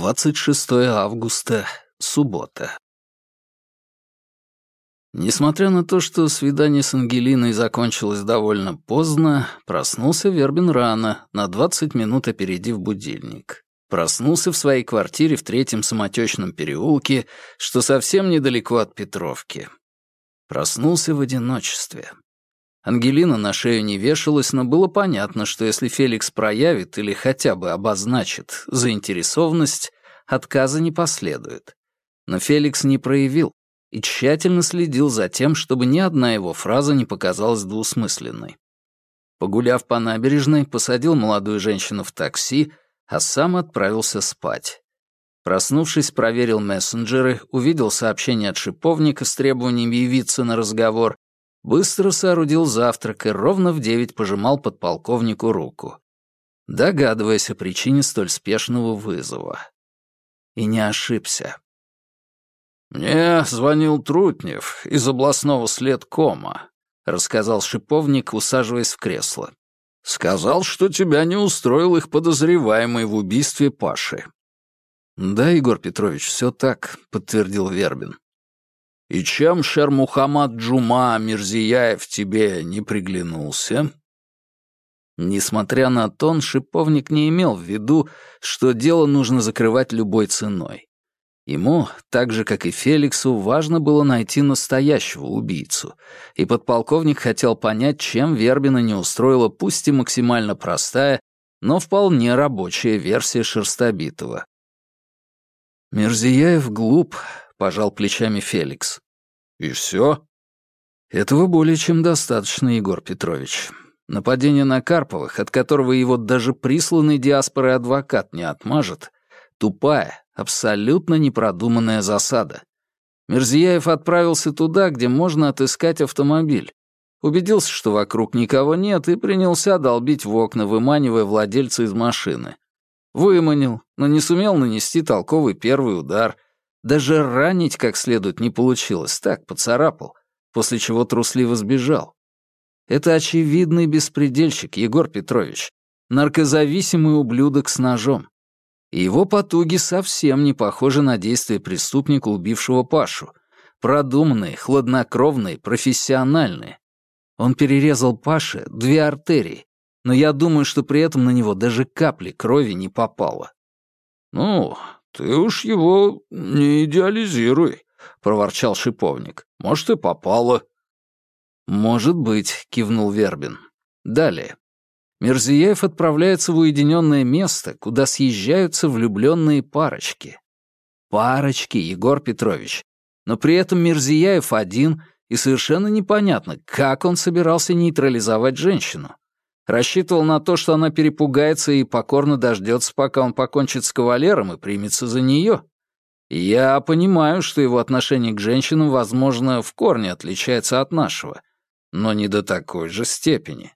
26 августа, суббота. Несмотря на то, что свидание с Ангелиной закончилось довольно поздно, проснулся Вербин рано, на 20 минут опередив будильник. Проснулся в своей квартире в третьем самотечном переулке, что совсем недалеко от Петровки. Проснулся в одиночестве. Ангелина на шею не вешалась, но было понятно, что если Феликс проявит или хотя бы обозначит заинтересованность, отказа не последует. Но Феликс не проявил и тщательно следил за тем, чтобы ни одна его фраза не показалась двусмысленной. Погуляв по набережной, посадил молодую женщину в такси, а сам отправился спать. Проснувшись, проверил мессенджеры, увидел сообщение от шиповника с требованием явиться на разговор Быстро соорудил завтрак и ровно в девять пожимал подполковнику руку, догадываясь о причине столь спешного вызова. И не ошибся. «Мне звонил Трутнев из областного следкома», — рассказал шиповник, усаживаясь в кресло. «Сказал, что тебя не устроил их подозреваемый в убийстве Паши». «Да, Егор Петрович, все так», — подтвердил Вербин. И чем Шермухамад Джума Мирзияев тебе не приглянулся?» Несмотря на тон, шиповник не имел в виду, что дело нужно закрывать любой ценой. Ему, так же как и Феликсу, важно было найти настоящего убийцу, и подполковник хотел понять, чем Вербина не устроила пусть и максимально простая, но вполне рабочая версия Шерстобитова. Мерзияев глуп, пожал плечами Феликс. И все? Этого более чем достаточно, Егор Петрович. Нападение на Карповых, от которого его даже присланный диаспорой адвокат не отмажет, тупая, абсолютно непродуманная засада. Мерзияев отправился туда, где можно отыскать автомобиль. Убедился, что вокруг никого нет, и принялся долбить в окна, выманивая владельца из машины. Выманил, но не сумел нанести толковый первый удар — даже ранить как следует не получилось, так, поцарапал, после чего трусливо сбежал. Это очевидный беспредельщик, Егор Петрович, наркозависимый ублюдок с ножом. И его потуги совсем не похожи на действия преступника, убившего Пашу. Продуманные, хладнокровные, профессиональные. Он перерезал Паше две артерии, но я думаю, что при этом на него даже капли крови не попало. «Ну, «Ты уж его не идеализируй», — проворчал шиповник. «Может, и попало». «Может быть», — кивнул Вербин. «Далее. Мерзияев отправляется в уединенное место, куда съезжаются влюбленные парочки. Парочки, Егор Петрович. Но при этом Мерзияев один, и совершенно непонятно, как он собирался нейтрализовать женщину. Рассчитывал на то, что она перепугается и покорно дождется, пока он покончит с кавалером и примется за нее. Я понимаю, что его отношение к женщинам, возможно, в корне отличается от нашего, но не до такой же степени.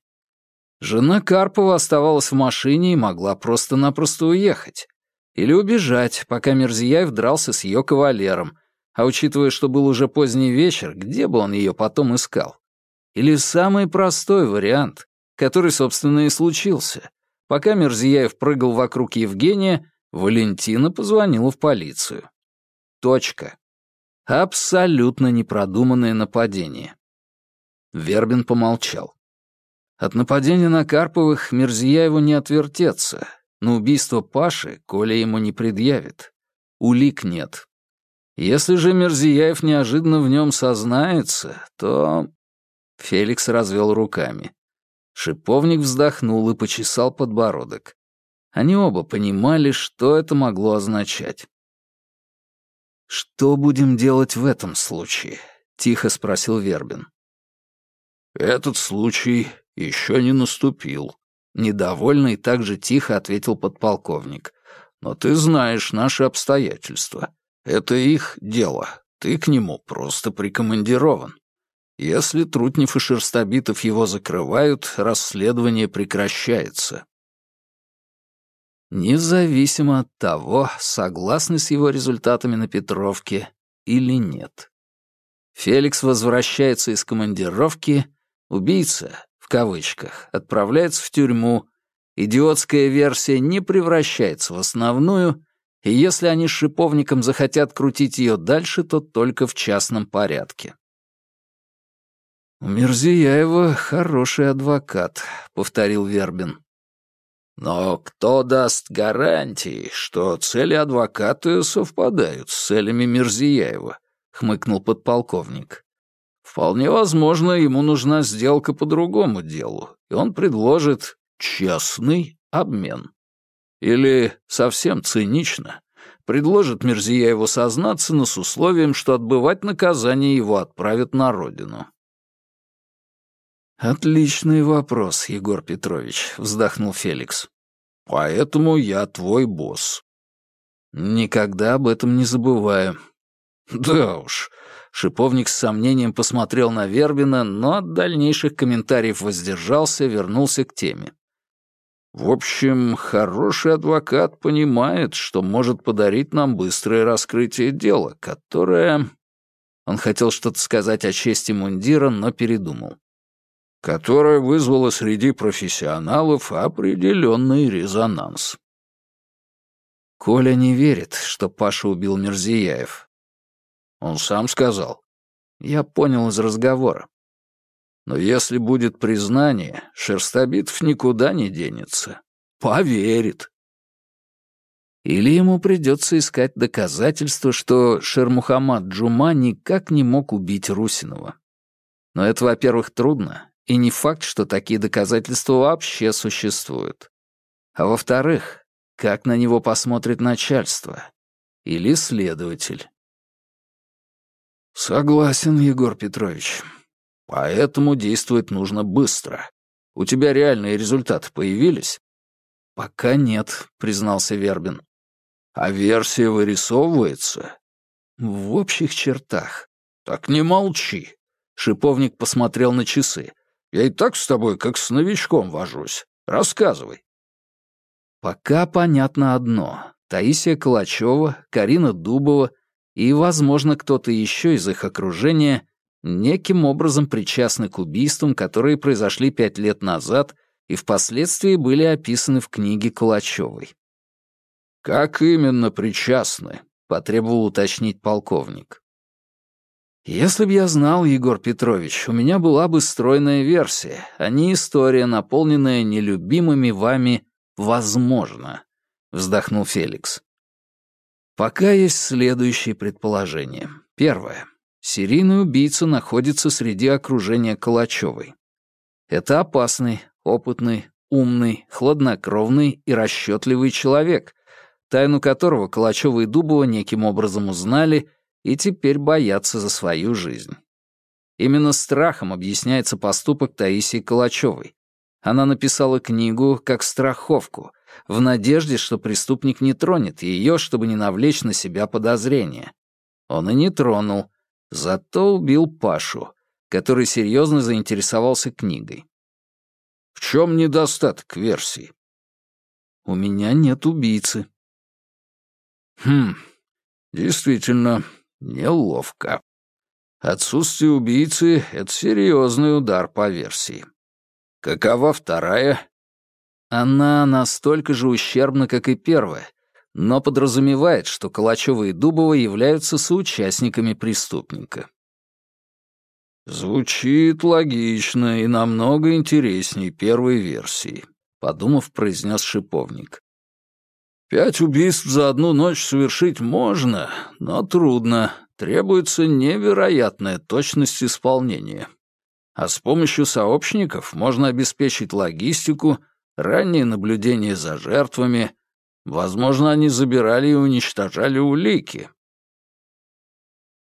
Жена Карпова оставалась в машине и могла просто-напросто уехать. Или убежать, пока Мерзияев дрался с ее кавалером, а учитывая, что был уже поздний вечер, где бы он ее потом искал? Или самый простой вариант который, собственно, и случился. Пока Мерзияев прыгал вокруг Евгения, Валентина позвонила в полицию. Точка. Абсолютно непродуманное нападение. Вербин помолчал. От нападения на Карповых Мерзияеву не отвертеться, но убийство Паши Коля ему не предъявит. Улик нет. Если же Мерзияев неожиданно в нем сознается, то... Феликс развел руками. Шиповник вздохнул и почесал подбородок. Они оба понимали, что это могло означать. «Что будем делать в этом случае?» — тихо спросил Вербин. «Этот случай еще не наступил», — недовольно и так же тихо ответил подполковник. «Но ты знаешь наши обстоятельства. Это их дело. Ты к нему просто прикомандирован». Если Трутнев и Шерстобитов его закрывают, расследование прекращается. Независимо от того, согласны с его результатами на Петровке или нет. Феликс возвращается из командировки, убийца, в кавычках, отправляется в тюрьму, идиотская версия не превращается в основную, И если они с шиповником захотят крутить ее дальше, то только в частном порядке. «У Мерзияева хороший адвокат», — повторил Вербин. «Но кто даст гарантии, что цели адвоката совпадают с целями Мерзияева?» — хмыкнул подполковник. «Вполне возможно, ему нужна сделка по другому делу, и он предложит честный обмен. Или, совсем цинично, предложит Мерзияеву сознаться, но с условием, что отбывать наказание его отправят на родину». «Отличный вопрос, Егор Петрович», — вздохнул Феликс. «Поэтому я твой босс». «Никогда об этом не забываю». «Да уж». Шиповник с сомнением посмотрел на Вербина, но от дальнейших комментариев воздержался, вернулся к теме. В общем, хороший адвокат понимает, что может подарить нам быстрое раскрытие дела, которое... Он хотел что-то сказать о чести мундира, но передумал которая вызвала среди профессионалов определенный резонанс. Коля не верит, что Паша убил Мерзияев. Он сам сказал. Я понял из разговора. Но если будет признание, Шерстобитов никуда не денется. Поверит. Или ему придется искать доказательства, что Шермухамад Джума никак не мог убить Русинова. Но это, во-первых, трудно, и не факт, что такие доказательства вообще существуют. А во-вторых, как на него посмотрит начальство? Или следователь? Согласен, Егор Петрович. Поэтому действовать нужно быстро. У тебя реальные результаты появились? Пока нет, признался Вербин. А версия вырисовывается? В общих чертах. Так не молчи. Шиповник посмотрел на часы. Я и так с тобой как с новичком вожусь. Рассказывай. Пока понятно одно. Таисия Калачева, Карина Дубова и, возможно, кто-то еще из их окружения неким образом причастны к убийствам, которые произошли пять лет назад и впоследствии были описаны в книге Калачевой. «Как именно причастны?» — потребовал уточнить полковник. Если б я знал, Егор Петрович, у меня была бы стройная версия, а не история, наполненная нелюбимыми вами «возможно», — вздохнул Феликс. Пока есть следующие предположения. Первое. Серийный убийца находится среди окружения Калачевой. Это опасный, опытный, умный, хладнокровный и расчетливый человек, тайну которого Калачева и Дубова неким образом узнали — и теперь боятся за свою жизнь. Именно страхом объясняется поступок Таисии Калачевой. Она написала книгу как страховку, в надежде, что преступник не тронет ее, чтобы не навлечь на себя подозрения. Он и не тронул, зато убил Пашу, который серьезно заинтересовался книгой. В чем недостаток версии? У меня нет убийцы. Хм, действительно, Неловко. Отсутствие убийцы — это серьезный удар по версии. Какова вторая? Она настолько же ущербна, как и первая, но подразумевает, что Калачева и Дубова являются соучастниками преступника. «Звучит логично и намного интереснее первой версии», — подумав, произнес шиповник. Пять убийств за одну ночь совершить можно, но трудно. Требуется невероятная точность исполнения. А с помощью сообщников можно обеспечить логистику, раннее наблюдение за жертвами. Возможно, они забирали и уничтожали улики.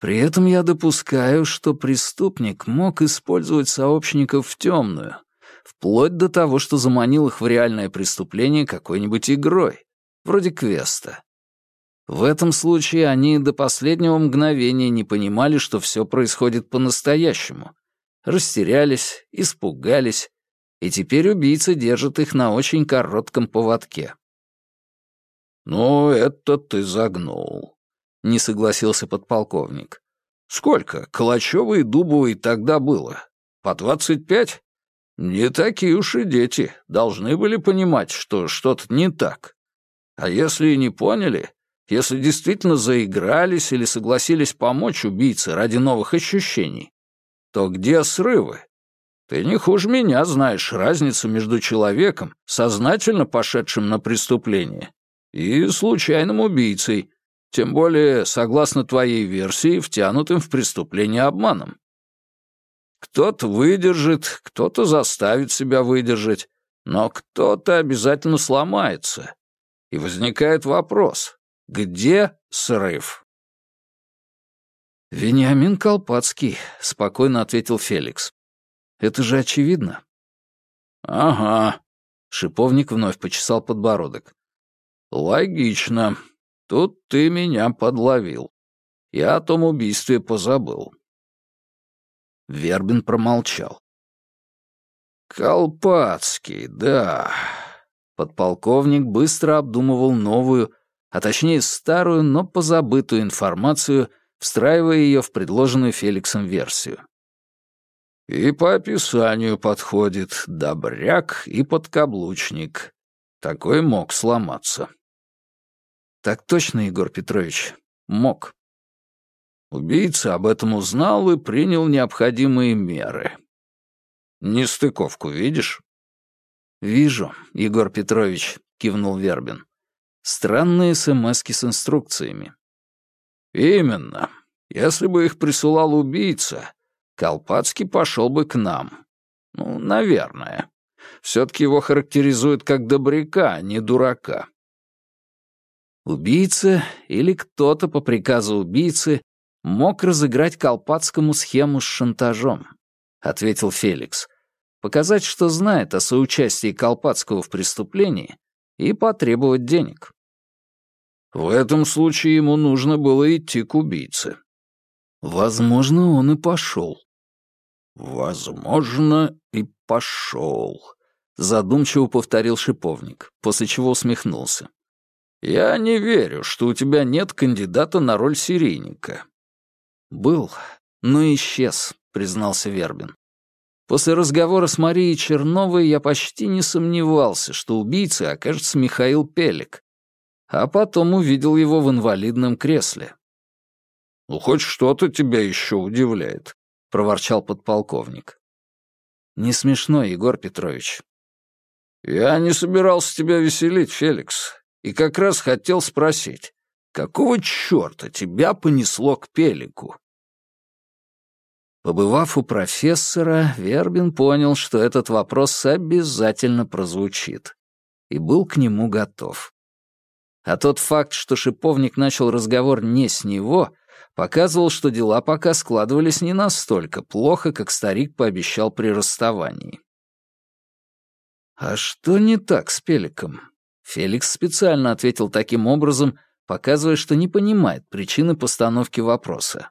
При этом я допускаю, что преступник мог использовать сообщников в темную, вплоть до того, что заманил их в реальное преступление какой-нибудь игрой вроде квеста. В этом случае они до последнего мгновения не понимали, что все происходит по-настоящему. Растерялись, испугались, и теперь убийца держит их на очень коротком поводке. «Ну, это ты загнул», — не согласился подполковник. «Сколько Калачёва и Дубовой тогда было? По двадцать пять? Не такие уж и дети, должны были понимать, что что-то не так. А если и не поняли, если действительно заигрались или согласились помочь убийце ради новых ощущений, то где срывы? Ты не хуже меня знаешь разницу между человеком, сознательно пошедшим на преступление, и случайным убийцей, тем более, согласно твоей версии, втянутым в преступление обманом. Кто-то выдержит, кто-то заставит себя выдержать, но кто-то обязательно сломается. И возникает вопрос, где срыв? «Вениамин Колпацкий», — спокойно ответил Феликс. «Это же очевидно». «Ага», — шиповник вновь почесал подбородок. «Логично. Тут ты меня подловил. Я о том убийстве позабыл». Вербин промолчал. «Колпацкий, да». Подполковник быстро обдумывал новую, а точнее старую, но позабытую информацию, встраивая ее в предложенную Феликсом версию. «И по описанию подходит добряк и подкаблучник. Такой мог сломаться». «Так точно, Егор Петрович, мог». Убийца об этом узнал и принял необходимые меры. Нестыковку видишь? «Вижу, Егор Петрович», — кивнул Вербин. «Странные смски с инструкциями». «Именно. Если бы их присылал убийца, Колпацкий пошел бы к нам. Ну, наверное. Все-таки его характеризуют как добряка, а не дурака». Убийца или кто-то по приказу убийцы мог разыграть Колпацкому схему с шантажом, ответил Феликс. Показать, что знает о соучастии Колпацкого в преступлении и потребовать денег. В этом случае ему нужно было идти к убийце. Возможно, он и пошел. Возможно, и пошел. Задумчиво повторил шиповник, после чего усмехнулся. «Я не верю, что у тебя нет кандидата на роль серийника. «Был, но исчез», — признался Вербин. После разговора с Марией Черновой я почти не сомневался, что убийцей окажется Михаил Пелик, а потом увидел его в инвалидном кресле. «Ну, хоть что-то тебя еще удивляет», — проворчал подполковник. «Не смешно, Егор Петрович». «Я не собирался тебя веселить, Феликс, и как раз хотел спросить, какого черта тебя понесло к Пелику?» Побывав у профессора, Вербин понял, что этот вопрос обязательно прозвучит, и был к нему готов. А тот факт, что шиповник начал разговор не с него, показывал, что дела пока складывались не настолько плохо, как старик пообещал при расставании. «А что не так с Пеликом?» Феликс специально ответил таким образом, показывая, что не понимает причины постановки вопроса.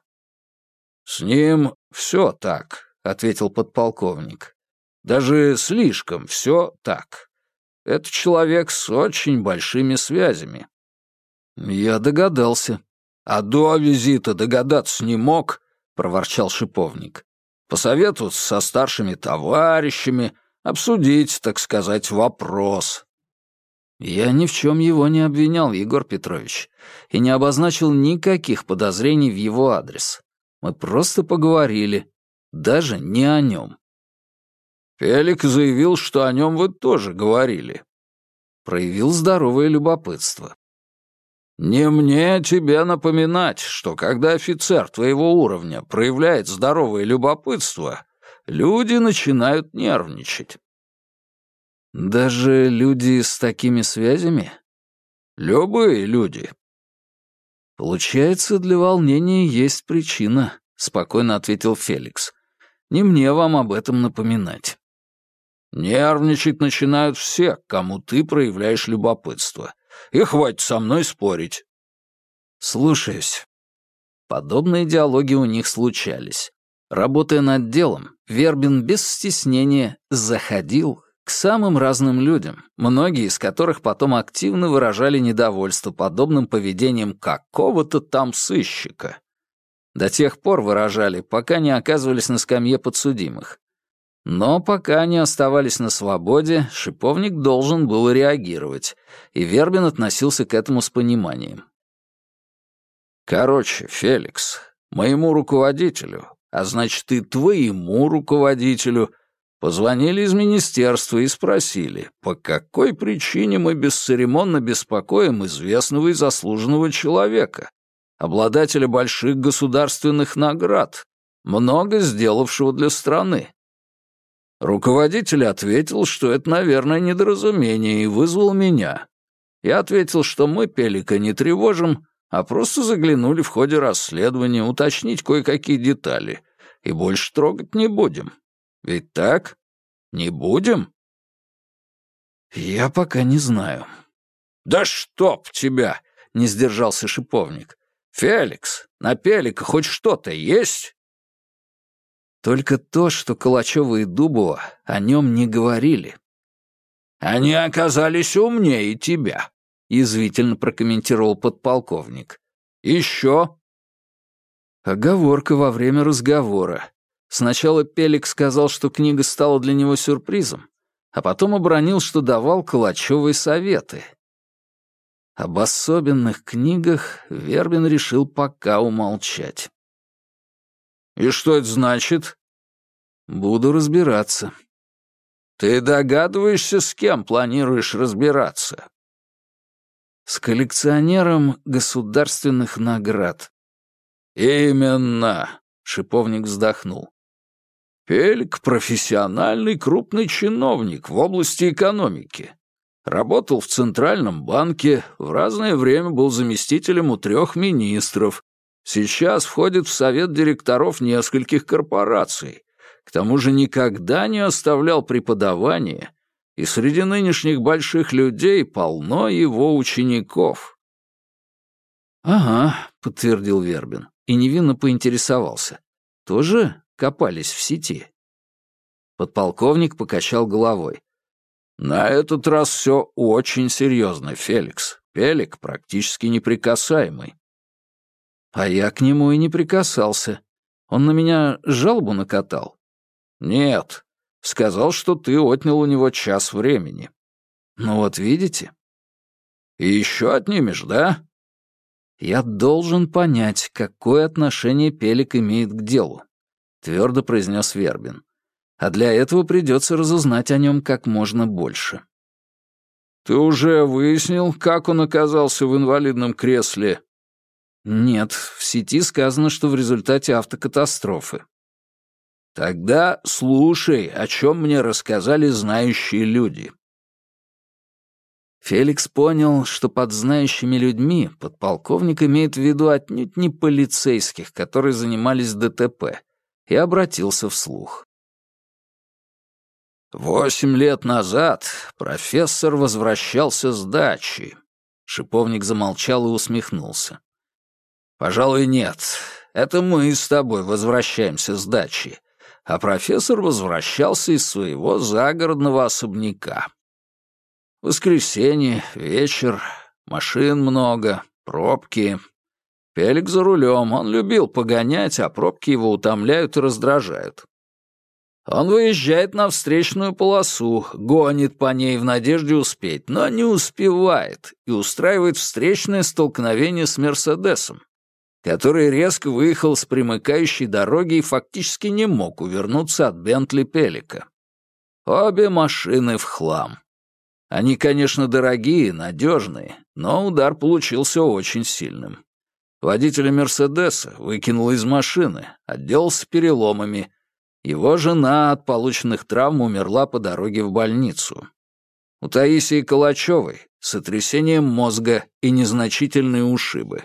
«С ним все так», — ответил подполковник. «Даже слишком все так. Это человек с очень большими связями». «Я догадался». «А до визита догадаться не мог», — проворчал шиповник. «Посоветоваться со старшими товарищами, обсудить, так сказать, вопрос». Я ни в чем его не обвинял, Егор Петрович, и не обозначил никаких подозрений в его адрес. Мы просто поговорили, даже не о нем. Фелик заявил, что о нем вы тоже говорили. Проявил здоровое любопытство. Не мне тебе напоминать, что когда офицер твоего уровня проявляет здоровое любопытство, люди начинают нервничать. Даже люди с такими связями? Любые люди, «Получается, для волнения есть причина», — спокойно ответил Феликс. «Не мне вам об этом напоминать». «Нервничать начинают все, кому ты проявляешь любопытство. И хватит со мной спорить». «Слушаюсь». Подобные диалоги у них случались. Работая над делом, Вербин без стеснения заходил, к самым разным людям, многие из которых потом активно выражали недовольство подобным поведением какого-то там сыщика. До тех пор выражали, пока не оказывались на скамье подсудимых. Но пока они оставались на свободе, шиповник должен был реагировать, и Вербин относился к этому с пониманием. Короче, Феликс, моему руководителю, а значит и твоему руководителю, позвонили из министерства и спросили, по какой причине мы бесцеремонно беспокоим известного и заслуженного человека, обладателя больших государственных наград, много сделавшего для страны. Руководитель ответил, что это, наверное, недоразумение, и вызвал меня. Я ответил, что мы Пелика не тревожим, а просто заглянули в ходе расследования уточнить кое-какие детали, и больше трогать не будем. Ведь так? Не будем? Я пока не знаю. Да чтоб тебя! Не сдержался шиповник. «Феликс, на Пелика хоть что-то есть?» Только то, что Калачева и Дубова о нем не говорили. «Они оказались умнее тебя», — язвительно прокомментировал подполковник. «Еще?» Оговорка во время разговора. Сначала Пелик сказал, что книга стала для него сюрпризом, а потом обронил, что давал Калачевой советы. Об особенных книгах Вербин решил пока умолчать. «И что это значит?» «Буду разбираться». «Ты догадываешься, с кем планируешь разбираться?» «С коллекционером государственных наград». «Именно», — шиповник вздохнул. «Пельк — профессиональный крупный чиновник в области экономики. Работал в Центральном банке, в разное время был заместителем у трех министров. Сейчас входит в совет директоров нескольких корпораций. К тому же никогда не оставлял преподавание, и среди нынешних больших людей полно его учеников. «Ага», — подтвердил Вербин, и невинно поинтересовался. «Тоже копались в сети?» Подполковник покачал головой. На этот раз все очень серьезно, Феликс. Пелик практически неприкасаемый. А я к нему и не прикасался. Он на меня жалобу накатал? Нет. Сказал, что ты отнял у него час времени. Ну вот видите. И еще отнимешь, да? Я должен понять, какое отношение Пелик имеет к делу, твердо произнес Вербин а для этого придется разузнать о нем как можно больше. «Ты уже выяснил, как он оказался в инвалидном кресле?» «Нет, в сети сказано, что в результате автокатастрофы». «Тогда слушай, о чем мне рассказали знающие люди». Феликс понял, что под знающими людьми подполковник имеет в виду отнюдь не полицейских, которые занимались ДТП, и обратился вслух. Восемь лет назад профессор возвращался с дачи. Шиповник замолчал и усмехнулся. «Пожалуй, нет. Это мы с тобой возвращаемся с дачи, а профессор возвращался из своего загородного особняка. Воскресенье, вечер, машин много, пробки. Пелик за рулем, он любил погонять, а пробки его утомляют и раздражают. Он выезжает на встречную полосу, гонит по ней в надежде успеть, но не успевает и устраивает встречное столкновение с Мерседесом, который резко выехал с примыкающей дороги и фактически не мог увернуться от Бентли Пелика. Обе машины в хлам. Они, конечно, дорогие, надежные, но удар получился очень сильным. Водителя Мерседеса выкинул из машины, отделался переломами — его жена от полученных травм умерла по дороге в больницу. У Таисии Калачевой сотрясение мозга и незначительные ушибы.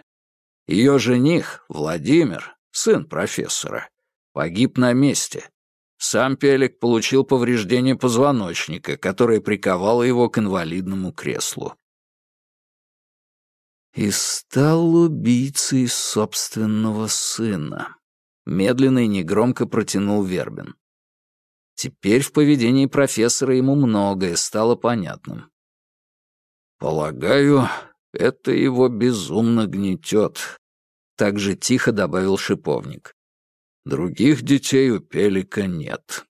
Ее жених, Владимир, сын профессора, погиб на месте. Сам Пелик получил повреждение позвоночника, которое приковало его к инвалидному креслу. И стал убийцей собственного сына медленно и негромко протянул Вербин. Теперь в поведении профессора ему многое стало понятным. «Полагаю, это его безумно гнетет», — так же тихо добавил шиповник. «Других детей у Пелика нет».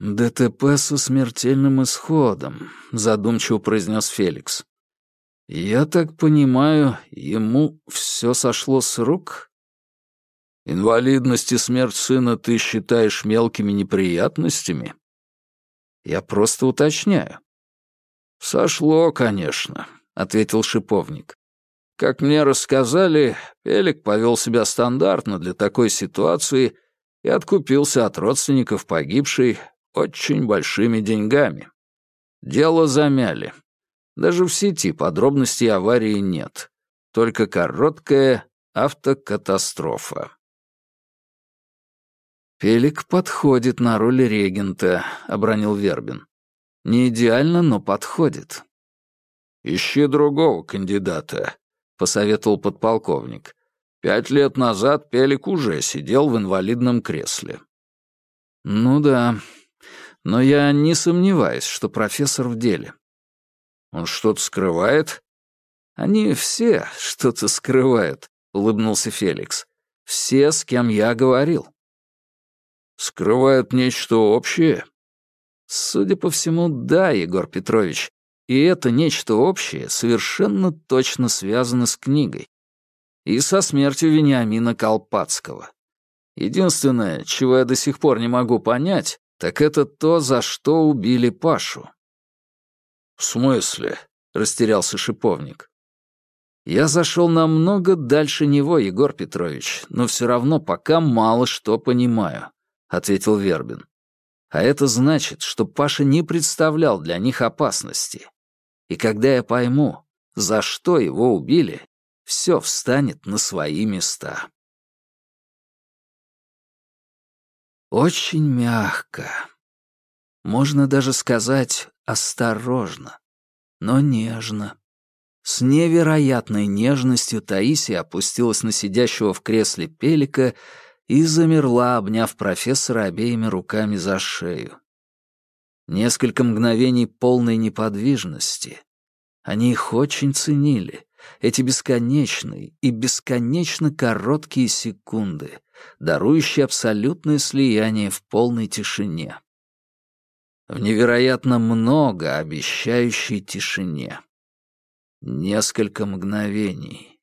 «ДТП со смертельным исходом», — задумчиво произнес Феликс. «Я так понимаю, ему все сошло с рук?» «Инвалидность и смерть сына ты считаешь мелкими неприятностями?» «Я просто уточняю». «Сошло, конечно», — ответил шиповник. «Как мне рассказали, Пелик повел себя стандартно для такой ситуации и откупился от родственников погибшей очень большими деньгами. Дело замяли. Даже в сети подробностей аварии нет. Только короткая автокатастрофа. «Пелик подходит на роль регента», — обронил Вербин. «Не идеально, но подходит». «Ищи другого кандидата», — посоветовал подполковник. «Пять лет назад Пелик уже сидел в инвалидном кресле». «Ну да, но я не сомневаюсь, что профессор в деле. Он что-то скрывает? Они все что-то скрывают, улыбнулся Феликс. Все, с кем я говорил. Скрывают нечто общее? Судя по всему, да, Егор Петрович. И это нечто общее совершенно точно связано с книгой. И со смертью Вениамина Колпацкого. Единственное, чего я до сих пор не могу понять, так это то, за что убили Пашу. «В смысле?» — растерялся шиповник. «Я зашел намного дальше него, Егор Петрович, но все равно пока мало что понимаю», — ответил Вербин. «А это значит, что Паша не представлял для них опасности. И когда я пойму, за что его убили, все встанет на свои места». Очень мягко. Можно даже сказать осторожно, но нежно. С невероятной нежностью Таисия опустилась на сидящего в кресле Пелика и замерла, обняв профессора обеими руками за шею. Несколько мгновений полной неподвижности. Они их очень ценили, эти бесконечные и бесконечно короткие секунды, дарующие абсолютное слияние в полной тишине в невероятно много обещающей тишине. Несколько мгновений.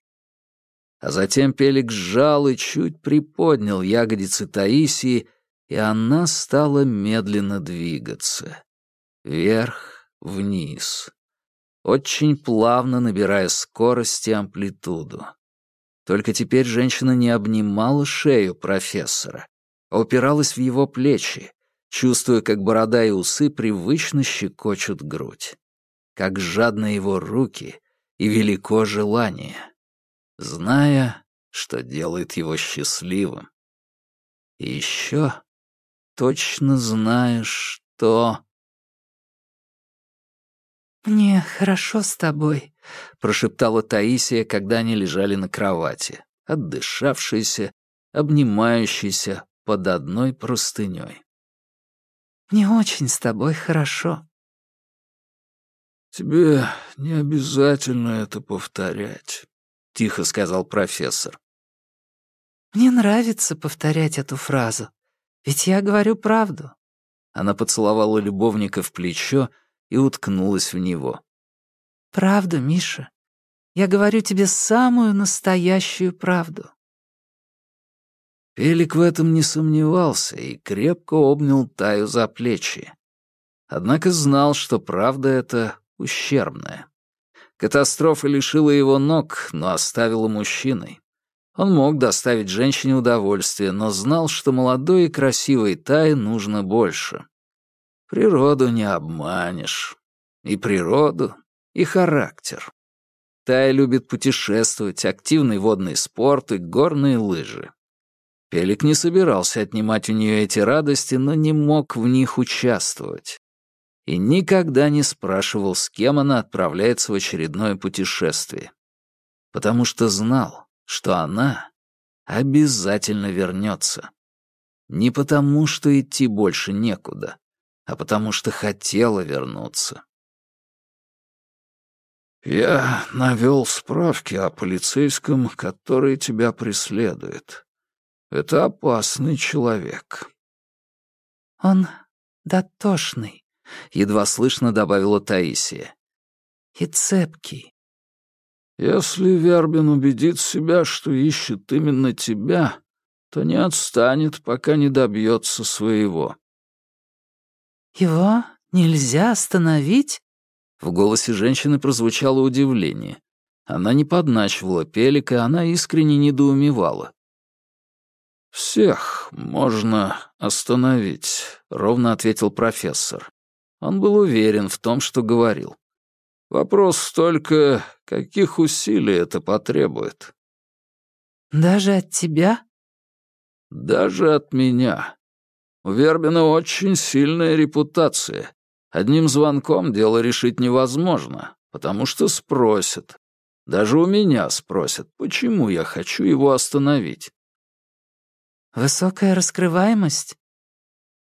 А затем Пелик сжал и чуть приподнял ягодицы Таисии, и она стала медленно двигаться. Вверх, вниз. Очень плавно набирая скорость и амплитуду. Только теперь женщина не обнимала шею профессора, а упиралась в его плечи, чувствуя, как борода и усы привычно щекочут грудь, как жадны его руки и велико желание, зная, что делает его счастливым. И еще точно знаешь, что... «Мне хорошо с тобой», — прошептала Таисия, когда они лежали на кровати, отдышавшиеся, обнимающиеся под одной простыней. Мне очень с тобой хорошо». «Тебе не обязательно это повторять», — тихо сказал профессор. «Мне нравится повторять эту фразу, ведь я говорю правду». Она поцеловала любовника в плечо и уткнулась в него. «Правда, Миша. Я говорю тебе самую настоящую правду». Пелик в этом не сомневался и крепко обнял Таю за плечи. Однако знал, что правда эта ущербная. Катастрофа лишила его ног, но оставила мужчиной. Он мог доставить женщине удовольствие, но знал, что молодой и красивой Тае нужно больше. Природу не обманешь. И природу, и характер. Тая любит путешествовать, активный водный спорт и горные лыжи. Пелик не собирался отнимать у нее эти радости, но не мог в них участвовать. И никогда не спрашивал, с кем она отправляется в очередное путешествие. Потому что знал, что она обязательно вернется. Не потому, что идти больше некуда, а потому что хотела вернуться. «Я навел справки о полицейском, который тебя преследует», это опасный человек. Он дотошный, едва слышно добавила Таисия. И цепкий. Если Вербин убедит себя, что ищет именно тебя, то не отстанет, пока не добьется своего. «Его нельзя остановить?» В голосе женщины прозвучало удивление. Она не подначивала Пелика, она искренне недоумевала. «Всех можно остановить», — ровно ответил профессор. Он был уверен в том, что говорил. «Вопрос только, каких усилий это потребует». «Даже от тебя?» «Даже от меня. У Вербина очень сильная репутация. Одним звонком дело решить невозможно, потому что спросят. Даже у меня спросят, почему я хочу его остановить. «Высокая раскрываемость?»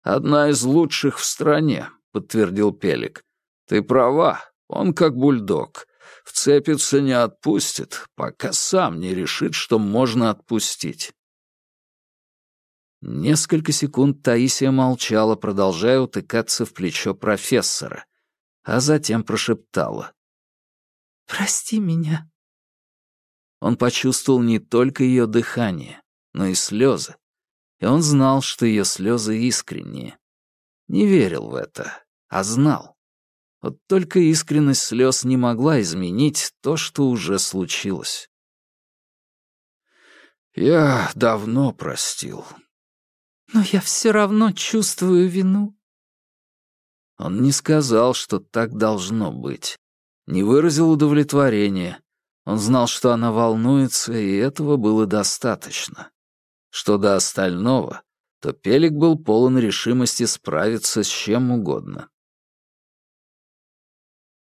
«Одна из лучших в стране», — подтвердил Пелик. «Ты права, он как бульдог. Вцепится не отпустит, пока сам не решит, что можно отпустить». Несколько секунд Таисия молчала, продолжая утыкаться в плечо профессора, а затем прошептала. «Прости меня». Он почувствовал не только ее дыхание, но и слезы, и он знал, что ее слезы искренние. Не верил в это, а знал. Вот только искренность слез не могла изменить то, что уже случилось. «Я давно простил». «Но я все равно чувствую вину». Он не сказал, что так должно быть. Не выразил удовлетворения. Он знал, что она волнуется, и этого было достаточно. Что до остального, то Пелик был полон решимости справиться с чем угодно.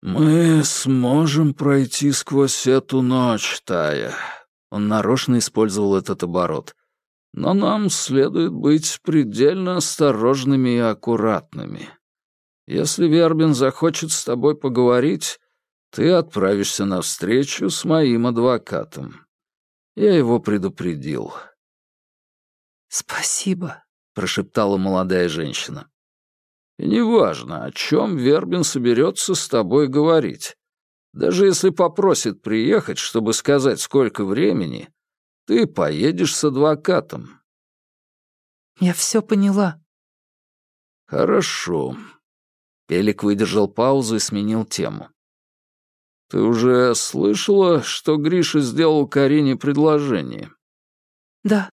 «Мы сможем пройти сквозь эту ночь, Тая». Он нарочно использовал этот оборот. «Но нам следует быть предельно осторожными и аккуратными. Если Вербин захочет с тобой поговорить, ты отправишься на встречу с моим адвокатом. Я его предупредил. «Спасибо», — прошептала молодая женщина. «И неважно, о чем Вербин соберется с тобой говорить. Даже если попросит приехать, чтобы сказать, сколько времени, ты поедешь с адвокатом». «Я все поняла». «Хорошо». Пелик выдержал паузу и сменил тему. «Ты уже слышала, что Гриша сделал Карине предложение?» «Да»,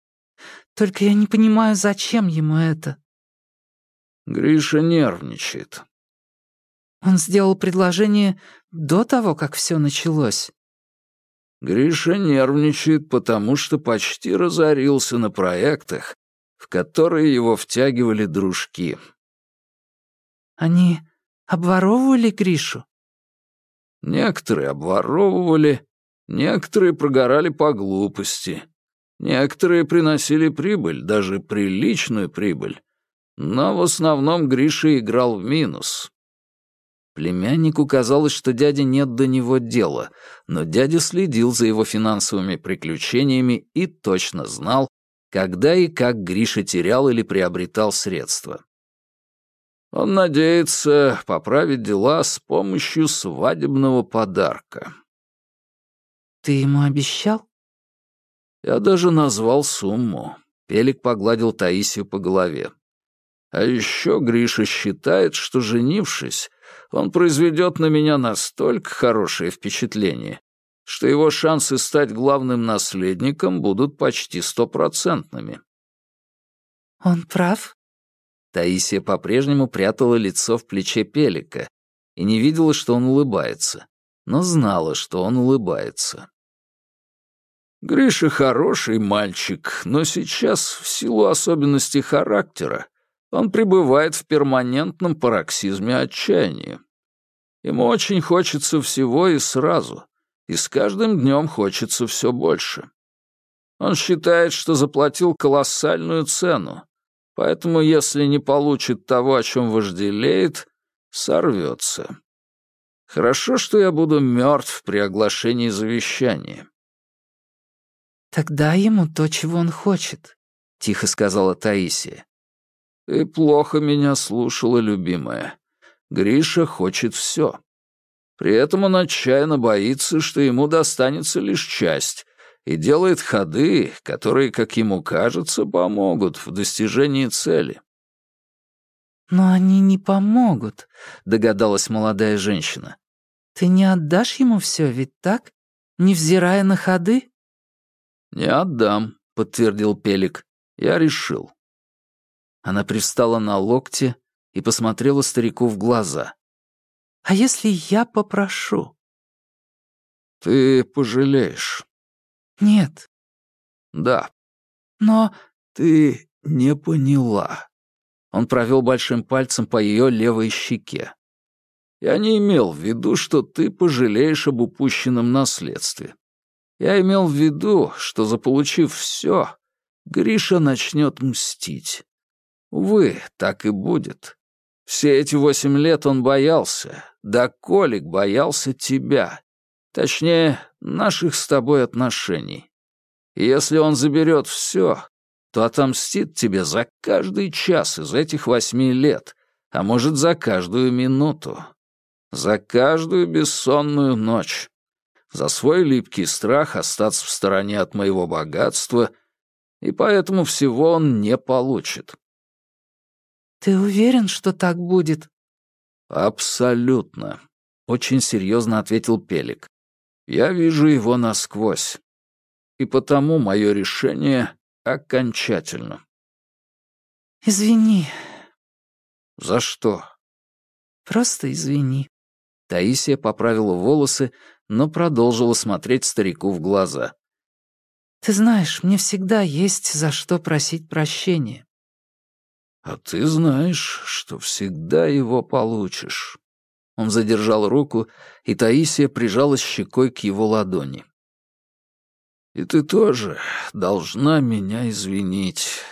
только я не понимаю, зачем ему это. Гриша нервничает. Он сделал предложение до того, как все началось. Гриша нервничает, потому что почти разорился на проектах, в которые его втягивали дружки. Они обворовывали Гришу? Некоторые обворовывали, некоторые прогорали по глупости. Некоторые приносили прибыль, даже приличную прибыль, но в основном Гриша играл в минус. Племяннику казалось, что дяде нет до него дела, но дядя следил за его финансовыми приключениями и точно знал, когда и как Гриша терял или приобретал средства. Он надеется поправить дела с помощью свадебного подарка. «Ты ему обещал?» Я даже назвал сумму. Пелик погладил Таисию по голове. А еще Гриша считает, что, женившись, он произведет на меня настолько хорошее впечатление, что его шансы стать главным наследником будут почти стопроцентными. «Он прав?» Таисия по-прежнему прятала лицо в плече Пелика и не видела, что он улыбается, но знала, что он улыбается. Гриша хороший мальчик, но сейчас, в силу особенностей характера, он пребывает в перманентном пароксизме отчаяния. Ему очень хочется всего и сразу, и с каждым днем хочется все больше. Он считает, что заплатил колоссальную цену, поэтому если не получит того, о чем вожделеет, сорвется. Хорошо, что я буду мертв при оглашении завещания. «Тогда ему то, чего он хочет», — тихо сказала Таисия. «Ты плохо меня слушала, любимая. Гриша хочет все. При этом он отчаянно боится, что ему достанется лишь часть, и делает ходы, которые, как ему кажется, помогут в достижении цели. «Но они не помогут», — догадалась молодая женщина. «Ты не отдашь ему все, ведь так? Невзирая на ходы?» «Не отдам», — подтвердил Пелик. «Я решил». Она пристала на локте и посмотрела старику в глаза. «А если я попрошу?» «Ты пожалеешь». «Нет». «Да». «Но...» «Ты не поняла». Он провел большим пальцем по ее левой щеке. «Я не имел в виду, что ты пожалеешь об упущенном наследстве. Я имел в виду, что, заполучив все, Гриша начнет мстить. Увы, так и будет. Все эти восемь лет он боялся, да Колик боялся тебя. Точнее, наших с тобой отношений. И если он заберет все, то отомстит тебе за каждый час из этих восьми лет, а может, за каждую минуту, за каждую бессонную ночь, за свой липкий страх остаться в стороне от моего богатства, и поэтому всего он не получит. «Ты уверен, что так будет?» «Абсолютно», — очень серьезно ответил Пелик. «Я вижу его насквозь. И потому мое решение окончательно». «Извини». «За что?» «Просто извини». Таисия поправила волосы, но продолжила смотреть старику в глаза. «Ты знаешь, мне всегда есть за что просить прощения. «А ты знаешь, что всегда его получишь». Он задержал руку, и Таисия прижалась щекой к его ладони. «И ты тоже должна меня извинить».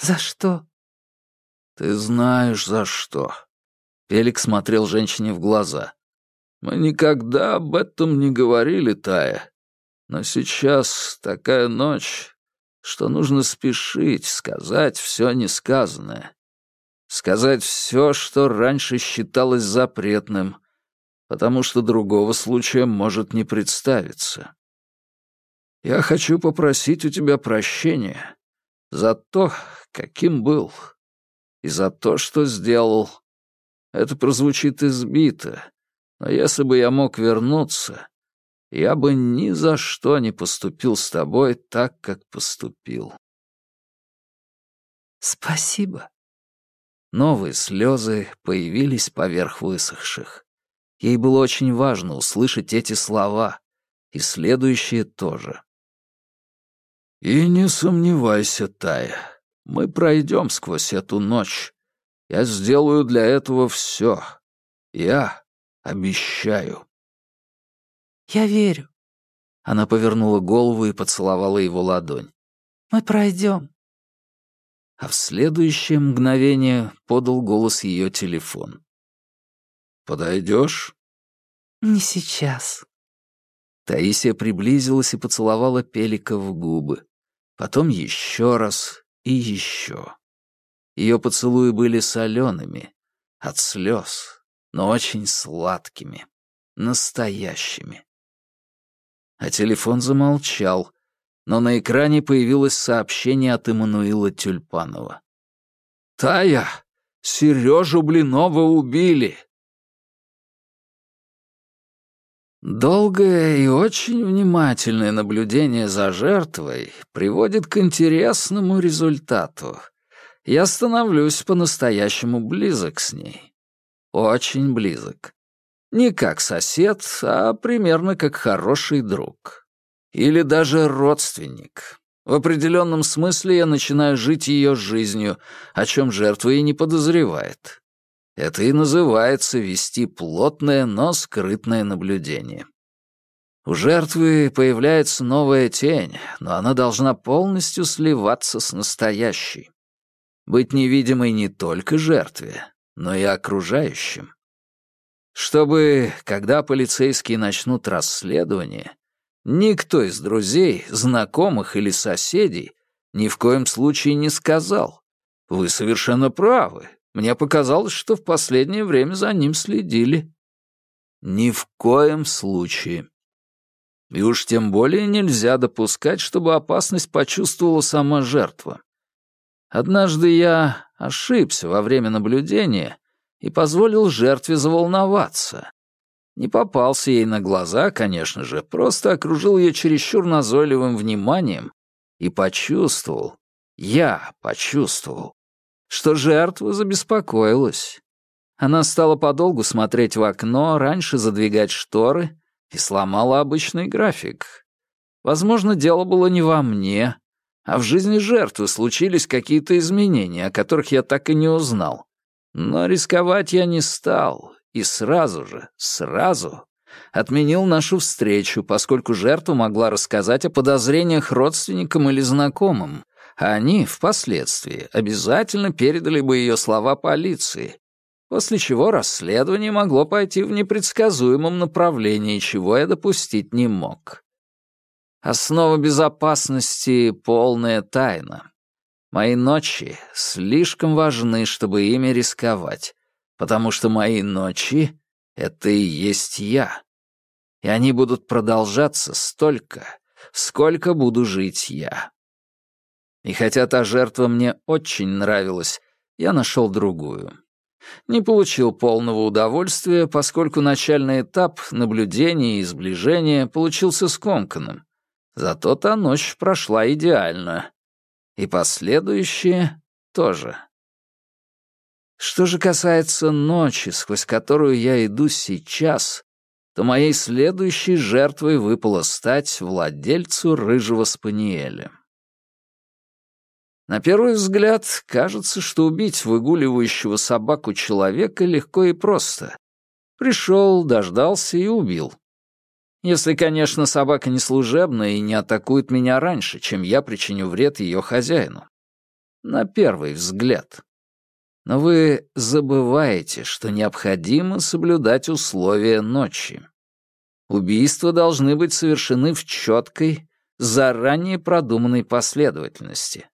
«За что?» «Ты знаешь, за что». Феликс смотрел женщине в глаза. «Мы никогда об этом не говорили, Тая. Но сейчас такая ночь, что нужно спешить, сказать все несказанное. Сказать все, что раньше считалось запретным, потому что другого случая может не представиться. Я хочу попросить у тебя прощения за то, каким был, и за то, что сделал. Это прозвучит избито, но если бы я мог вернуться, я бы ни за что не поступил с тобой так, как поступил. Спасибо. Новые слезы появились поверх высохших. Ей было очень важно услышать эти слова, и следующие тоже. «И не сомневайся, Тая, мы пройдем сквозь эту ночь. Я сделаю для этого все. Я обещаю». «Я верю». Она повернула голову и поцеловала его ладонь. «Мы пройдем». А в следующее мгновение подал голос ее телефон. «Подойдешь?» «Не сейчас». Таисия приблизилась и поцеловала Пелика в губы. Потом еще раз и еще. Ее поцелуи были солеными, от слез, но очень сладкими, настоящими а телефон замолчал, но на экране появилось сообщение от Эммануила Тюльпанова. «Тая, Сережу Блинова убили!» Долгое и очень внимательное наблюдение за жертвой приводит к интересному результату. Я становлюсь по-настоящему близок с ней. Очень близок. Не как сосед, а примерно как хороший друг. Или даже родственник. В определенном смысле я начинаю жить ее жизнью, о чем жертва и не подозревает. Это и называется вести плотное, но скрытное наблюдение. У жертвы появляется новая тень, но она должна полностью сливаться с настоящей. Быть невидимой не только жертве, но и окружающим. Чтобы, когда полицейские начнут расследование, никто из друзей, знакомых или соседей ни в коем случае не сказал. Вы совершенно правы. Мне показалось, что в последнее время за ним следили. Ни в коем случае. И уж тем более нельзя допускать, чтобы опасность почувствовала сама жертва. Однажды я ошибся во время наблюдения и позволил жертве заволноваться. Не попался ей на глаза, конечно же, просто окружил ее чересчур назойливым вниманием и почувствовал, я почувствовал, что жертва забеспокоилась. Она стала подолгу смотреть в окно, раньше задвигать шторы и сломала обычный график. Возможно, дело было не во мне, а в жизни жертвы случились какие-то изменения, о которых я так и не узнал. Но рисковать я не стал, и сразу же, сразу отменил нашу встречу, поскольку жертва могла рассказать о подозрениях родственникам или знакомым, а они, впоследствии, обязательно передали бы ее слова полиции, после чего расследование могло пойти в непредсказуемом направлении, чего я допустить не мог. Основа безопасности — полная тайна. Мои ночи слишком важны, чтобы ими рисковать, потому что мои ночи — это и есть я. И они будут продолжаться столько, сколько буду жить я. И хотя та жертва мне очень нравилась, я нашел другую. Не получил полного удовольствия, поскольку начальный этап наблюдения и сближения получился скомканным. Зато та ночь прошла идеально. И последующие тоже. Что же касается ночи, сквозь которую я иду сейчас, то моей следующей жертвой выпало стать владельцу рыжего спаниеля. На первый взгляд, кажется, что убить выгуливающего собаку человека легко и просто. Пришел, дождался и убил. Если, конечно, собака не служебная и не атакует меня раньше, чем я причиню вред ее хозяину. На первый взгляд. Но вы забываете, что необходимо соблюдать условия ночи. Убийства должны быть совершены в четкой, заранее продуманной последовательности.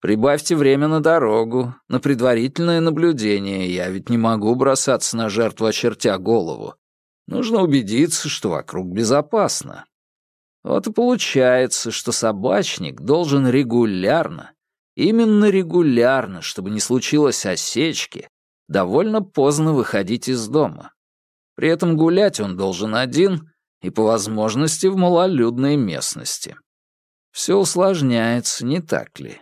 Прибавьте время на дорогу, на предварительное наблюдение, я ведь не могу бросаться на жертву, очертя голову. Нужно убедиться, что вокруг безопасно. Вот и получается, что собачник должен регулярно, именно регулярно, чтобы не случилось осечки, довольно поздно выходить из дома. При этом гулять он должен один и, по возможности, в малолюдной местности. Все усложняется, не так ли?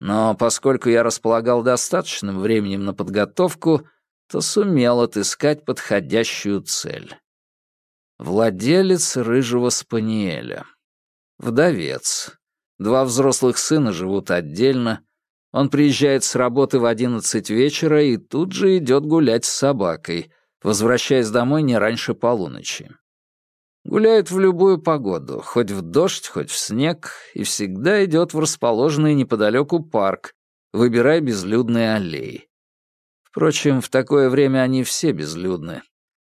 Но поскольку я располагал достаточным временем на подготовку, то сумел отыскать подходящую цель. Владелец рыжего спаниеля. Вдовец. Два взрослых сына живут отдельно. Он приезжает с работы в одиннадцать вечера и тут же идет гулять с собакой, возвращаясь домой не раньше полуночи. Гуляет в любую погоду, хоть в дождь, хоть в снег, и всегда идет в расположенный неподалеку парк, выбирая безлюдные аллеи. Впрочем, в такое время они все безлюдны.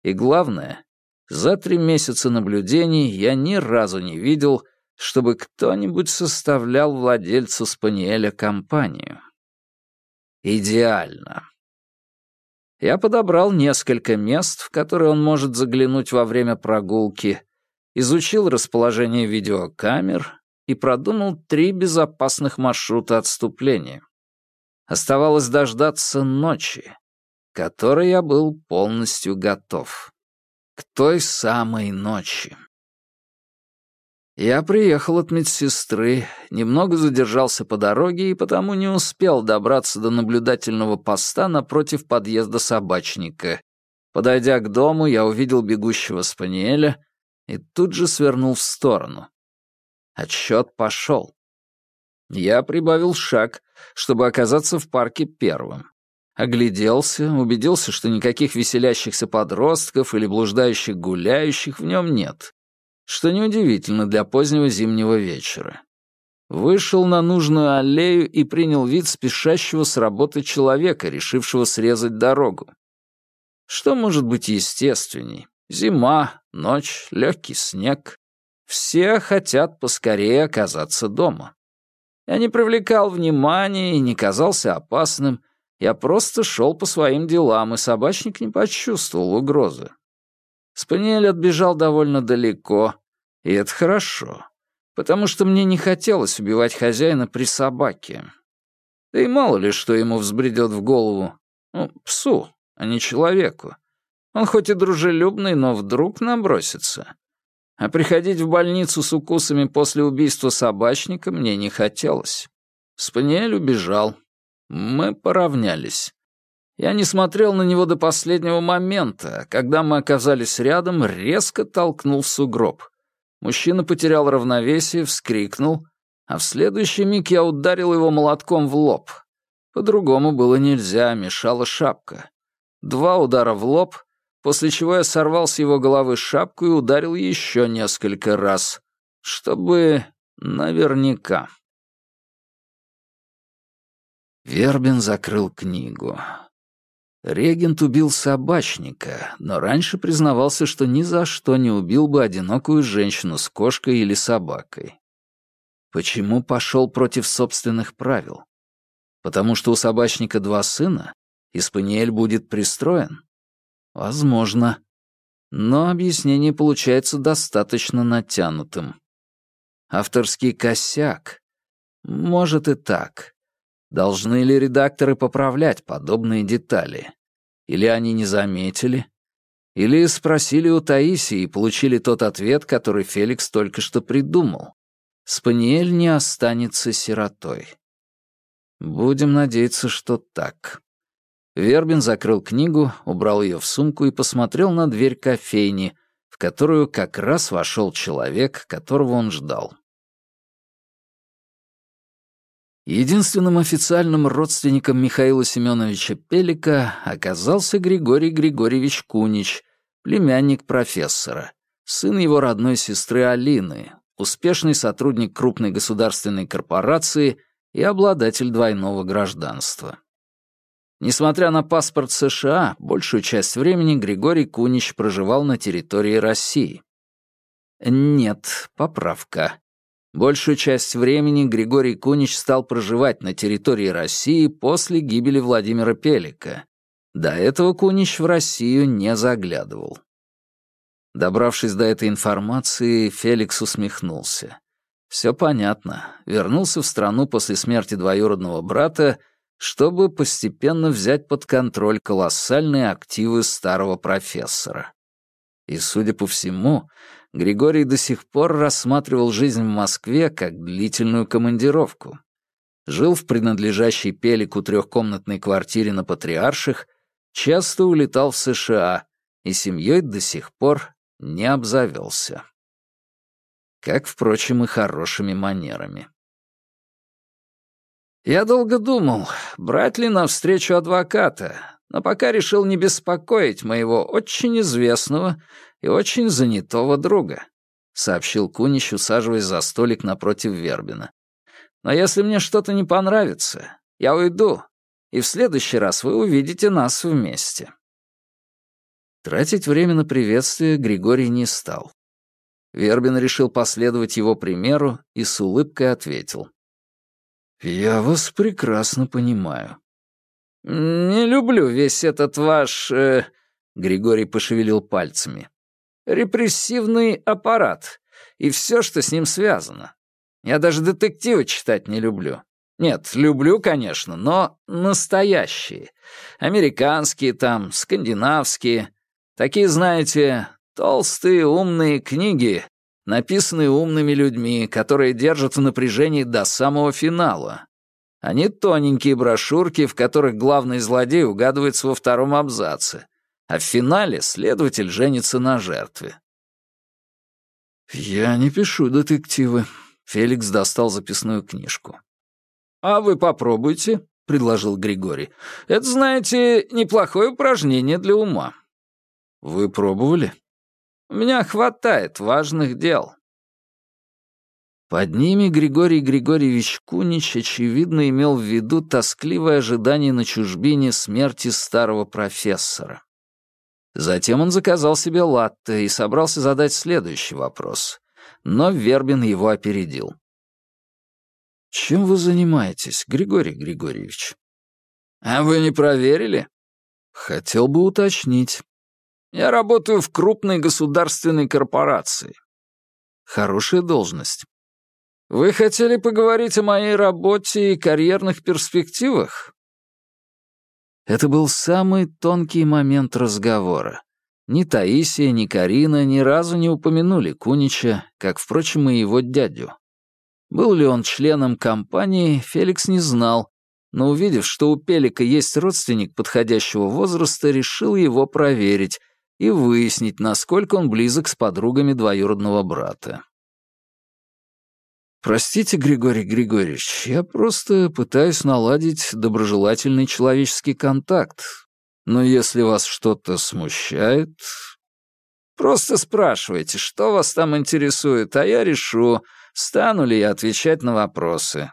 И главное, за три месяца наблюдений я ни разу не видел, чтобы кто-нибудь составлял владельцу Спаниеля компанию. Идеально. Я подобрал несколько мест, в которые он может заглянуть во время прогулки, изучил расположение видеокамер и продумал три безопасных маршрута отступления. Оставалось дождаться ночи, которой я был полностью готов. К той самой ночи. Я приехал от медсестры, немного задержался по дороге и потому не успел добраться до наблюдательного поста напротив подъезда собачника. Подойдя к дому, я увидел бегущего спаниеля и тут же свернул в сторону. Отсчет пошел. Я прибавил шаг, чтобы оказаться в парке первым. Огляделся, убедился, что никаких веселящихся подростков или блуждающих гуляющих в нем нет, что неудивительно для позднего зимнего вечера. Вышел на нужную аллею и принял вид спешащего с работы человека, решившего срезать дорогу. Что может быть естественней? Зима, ночь, легкий снег. Все хотят поскорее оказаться дома. Я не привлекал внимания и не казался опасным. Я просто шел по своим делам, и собачник не почувствовал угрозы. Спаниель отбежал довольно далеко, и это хорошо, потому что мне не хотелось убивать хозяина при собаке. Да и мало ли, что ему взбредет в голову. Ну, псу, а не человеку. Он хоть и дружелюбный, но вдруг набросится. А приходить в больницу с укусами после убийства собачника мне не хотелось. Спаниель убежал. Мы поравнялись. Я не смотрел на него до последнего момента. Когда мы оказались рядом, резко толкнул сугроб. Мужчина потерял равновесие, вскрикнул, а в следующий миг я ударил его молотком в лоб. По-другому было нельзя, мешала шапка. Два удара в лоб, после чего я сорвал с его головы шапку и ударил еще несколько раз, чтобы наверняка. Вербин закрыл книгу. Регент убил собачника, но раньше признавался, что ни за что не убил бы одинокую женщину с кошкой или собакой. Почему пошел против собственных правил? Потому что у собачника два сына, и будет пристроен? Возможно. Но объяснение получается достаточно натянутым. Авторский косяк. Может и так. Должны ли редакторы поправлять подобные детали? Или они не заметили? Или спросили у Таисии и получили тот ответ, который Феликс только что придумал? Спаниель не останется сиротой. Будем надеяться, что так. Вербин закрыл книгу, убрал ее в сумку и посмотрел на дверь кофейни, в которую как раз вошел человек, которого он ждал. Единственным официальным родственником Михаила Семеновича Пелика оказался Григорий Григорьевич Кунич, племянник профессора, сын его родной сестры Алины, успешный сотрудник крупной государственной корпорации и обладатель двойного гражданства. Несмотря на паспорт США, большую часть времени Григорий Кунич проживал на территории России. Нет, поправка. Большую часть времени Григорий Кунич стал проживать на территории России после гибели Владимира Пелика. До этого Кунич в Россию не заглядывал. Добравшись до этой информации, Феликс усмехнулся. Все понятно. Вернулся в страну после смерти двоюродного брата, чтобы постепенно взять под контроль колоссальные активы старого профессора. И, судя по всему, Григорий до сих пор рассматривал жизнь в Москве как длительную командировку. Жил в принадлежащей Пелику трехкомнатной квартире на Патриарших, часто улетал в США и семьей до сих пор не обзавелся. Как, впрочем, и хорошими манерами. Я долго думал, брать ли навстречу адвоката, но пока решил не беспокоить моего очень известного и очень занятого друга», — сообщил Кунищ, усаживаясь за столик напротив Вербина. «Но если мне что-то не понравится, я уйду, и в следующий раз вы увидите нас вместе». Тратить время на приветствие Григорий не стал. Вербин решил последовать его примеру и с улыбкой ответил. «Я вас прекрасно понимаю». «Не люблю весь этот ваш...» э... Григорий пошевелил пальцами репрессивный аппарат и все, что с ним связано. Я даже детективы читать не люблю. Нет, люблю, конечно, но настоящие. Американские там, скандинавские. Такие, знаете, толстые умные книги, написанные умными людьми, которые держат в напряжении до самого финала. Они тоненькие брошюрки, в которых главный злодей угадывается во втором абзаце а в финале следователь женится на жертве. «Я не пишу детективы», — Феликс достал записную книжку. «А вы попробуйте», — предложил Григорий. «Это, знаете, неплохое упражнение для ума». «Вы пробовали?» «У меня хватает важных дел». Под ними Григорий Григорьевич Кунич, очевидно, имел в виду тоскливое ожидание на чужбине смерти старого профессора. Затем он заказал себе латте и собрался задать следующий вопрос. Но Вербин его опередил. «Чем вы занимаетесь, Григорий Григорьевич?» «А вы не проверили?» «Хотел бы уточнить». Я работаю в крупной государственной корпорации». «Хорошая должность». «Вы хотели поговорить о моей работе и карьерных перспективах?» Это был самый тонкий момент разговора. Ни Таисия, ни Карина ни разу не упомянули Кунича, как, впрочем, и его дядю. Был ли он членом компании, Феликс не знал, но увидев, что у Пелика есть родственник подходящего возраста, решил его проверить и выяснить, насколько он близок с подругами двоюродного брата. «Простите, Григорий Григорьевич, я просто пытаюсь наладить доброжелательный человеческий контакт, но если вас что-то смущает...» «Просто спрашивайте, что вас там интересует, а я решу, стану ли я отвечать на вопросы».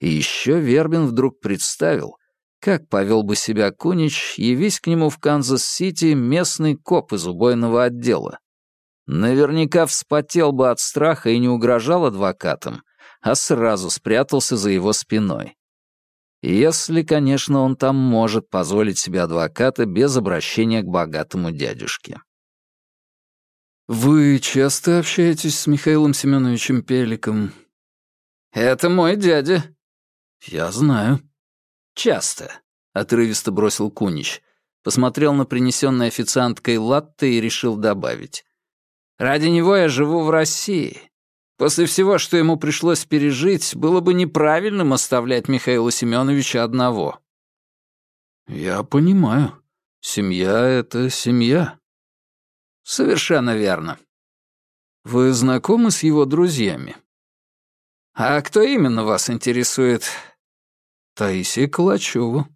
И еще Вербин вдруг представил, как повел бы себя Кунич, явись к нему в Канзас-Сити местный коп из убойного отдела. Наверняка вспотел бы от страха и не угрожал адвокатам, а сразу спрятался за его спиной. Если, конечно, он там может позволить себе адвоката без обращения к богатому дядюшке. «Вы часто общаетесь с Михаилом Семеновичем Пеликом?» «Это мой дядя». «Я знаю». «Часто», — отрывисто бросил Кунич. Посмотрел на принесенный официанткой латте и решил добавить. «Ради него я живу в России. После всего, что ему пришлось пережить, было бы неправильным оставлять Михаила Семеновича одного». «Я понимаю. Семья — это семья». «Совершенно верно». «Вы знакомы с его друзьями?» «А кто именно вас интересует?» «Таисия Калачева».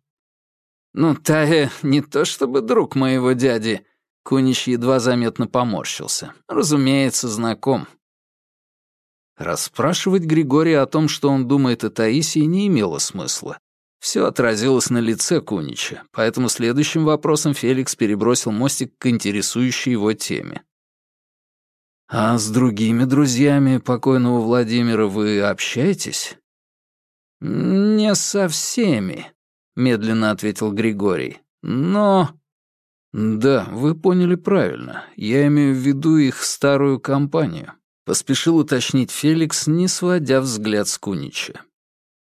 «Ну, Тая не то чтобы друг моего дяди». Кунич едва заметно поморщился. «Разумеется, знаком». Расспрашивать Григория о том, что он думает о Таисии, не имело смысла. Все отразилось на лице Кунича, поэтому следующим вопросом Феликс перебросил мостик к интересующей его теме. «А с другими друзьями покойного Владимира вы общаетесь?» «Не со всеми», — медленно ответил Григорий. «Но...» «Да, вы поняли правильно. Я имею в виду их старую компанию. Поспешил уточнить Феликс, не сводя взгляд с Кунича.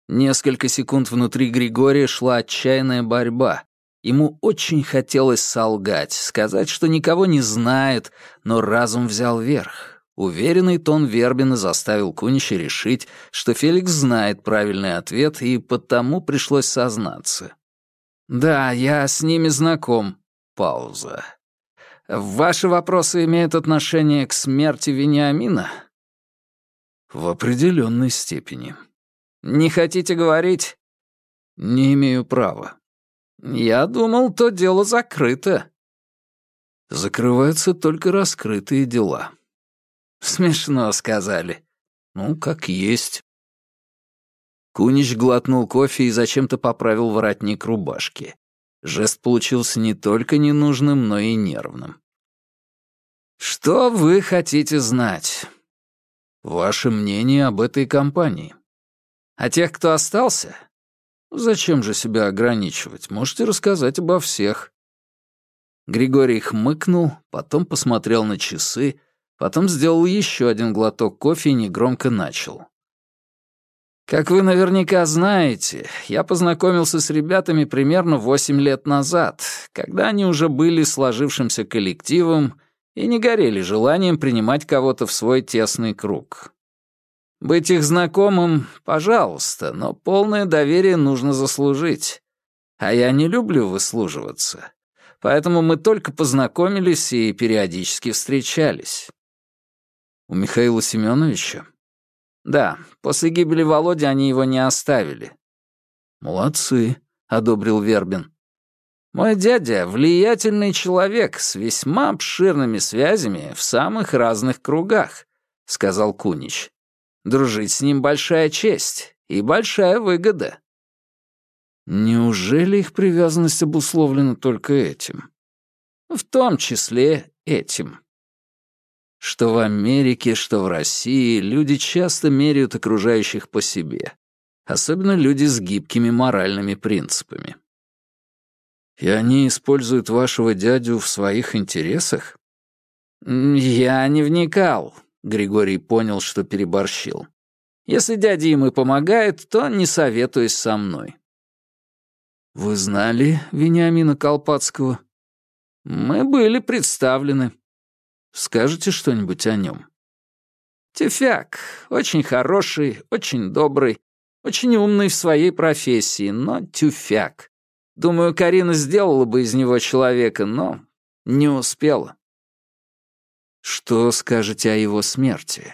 Несколько секунд внутри Григория шла отчаянная борьба. Ему очень хотелось солгать, сказать, что никого не знает, но разум взял верх. Уверенный тон Вербина заставил Кунича решить, что Феликс знает правильный ответ, и потому пришлось сознаться. «Да, я с ними знаком». Пауза. Ваши вопросы имеют отношение к смерти Вениамина? В определенной степени. Не хотите говорить? Не имею права. Я думал, то дело закрыто. Закрываются только раскрытые дела. Смешно сказали. Ну, как есть. Кунич глотнул кофе и зачем-то поправил воротник рубашки. Жест получился не только ненужным, но и нервным. «Что вы хотите знать?» «Ваше мнение об этой компании». «О тех, кто остался?» «Зачем же себя ограничивать? Можете рассказать обо всех». Григорий хмыкнул, потом посмотрел на часы, потом сделал еще один глоток кофе и негромко начал. Как вы наверняка знаете, я познакомился с ребятами примерно восемь лет назад, когда они уже были сложившимся коллективом и не горели желанием принимать кого-то в свой тесный круг. Быть их знакомым — пожалуйста, но полное доверие нужно заслужить. А я не люблю выслуживаться. Поэтому мы только познакомились и периодически встречались. У Михаила Семеновича да, после гибели Володи они его не оставили. Молодцы, одобрил Вербин. Мой дядя — влиятельный человек с весьма обширными связями в самых разных кругах, сказал Кунич. Дружить с ним большая честь и большая выгода. Неужели их привязанность обусловлена только этим? В том числе этим. Что в Америке, что в России люди часто меряют окружающих по себе, особенно люди с гибкими моральными принципами. И они используют вашего дядю в своих интересах? Я не вникал. Григорий понял, что переборщил. Если дядя им и помогает, то не советуясь со мной. Вы знали Вениамина Колпацкого? Мы были представлены. Скажете что-нибудь о нем? Тюфяк. Очень хороший, очень добрый, очень умный в своей профессии, но тюфяк. Думаю, Карина сделала бы из него человека, но не успела. Что скажете о его смерти?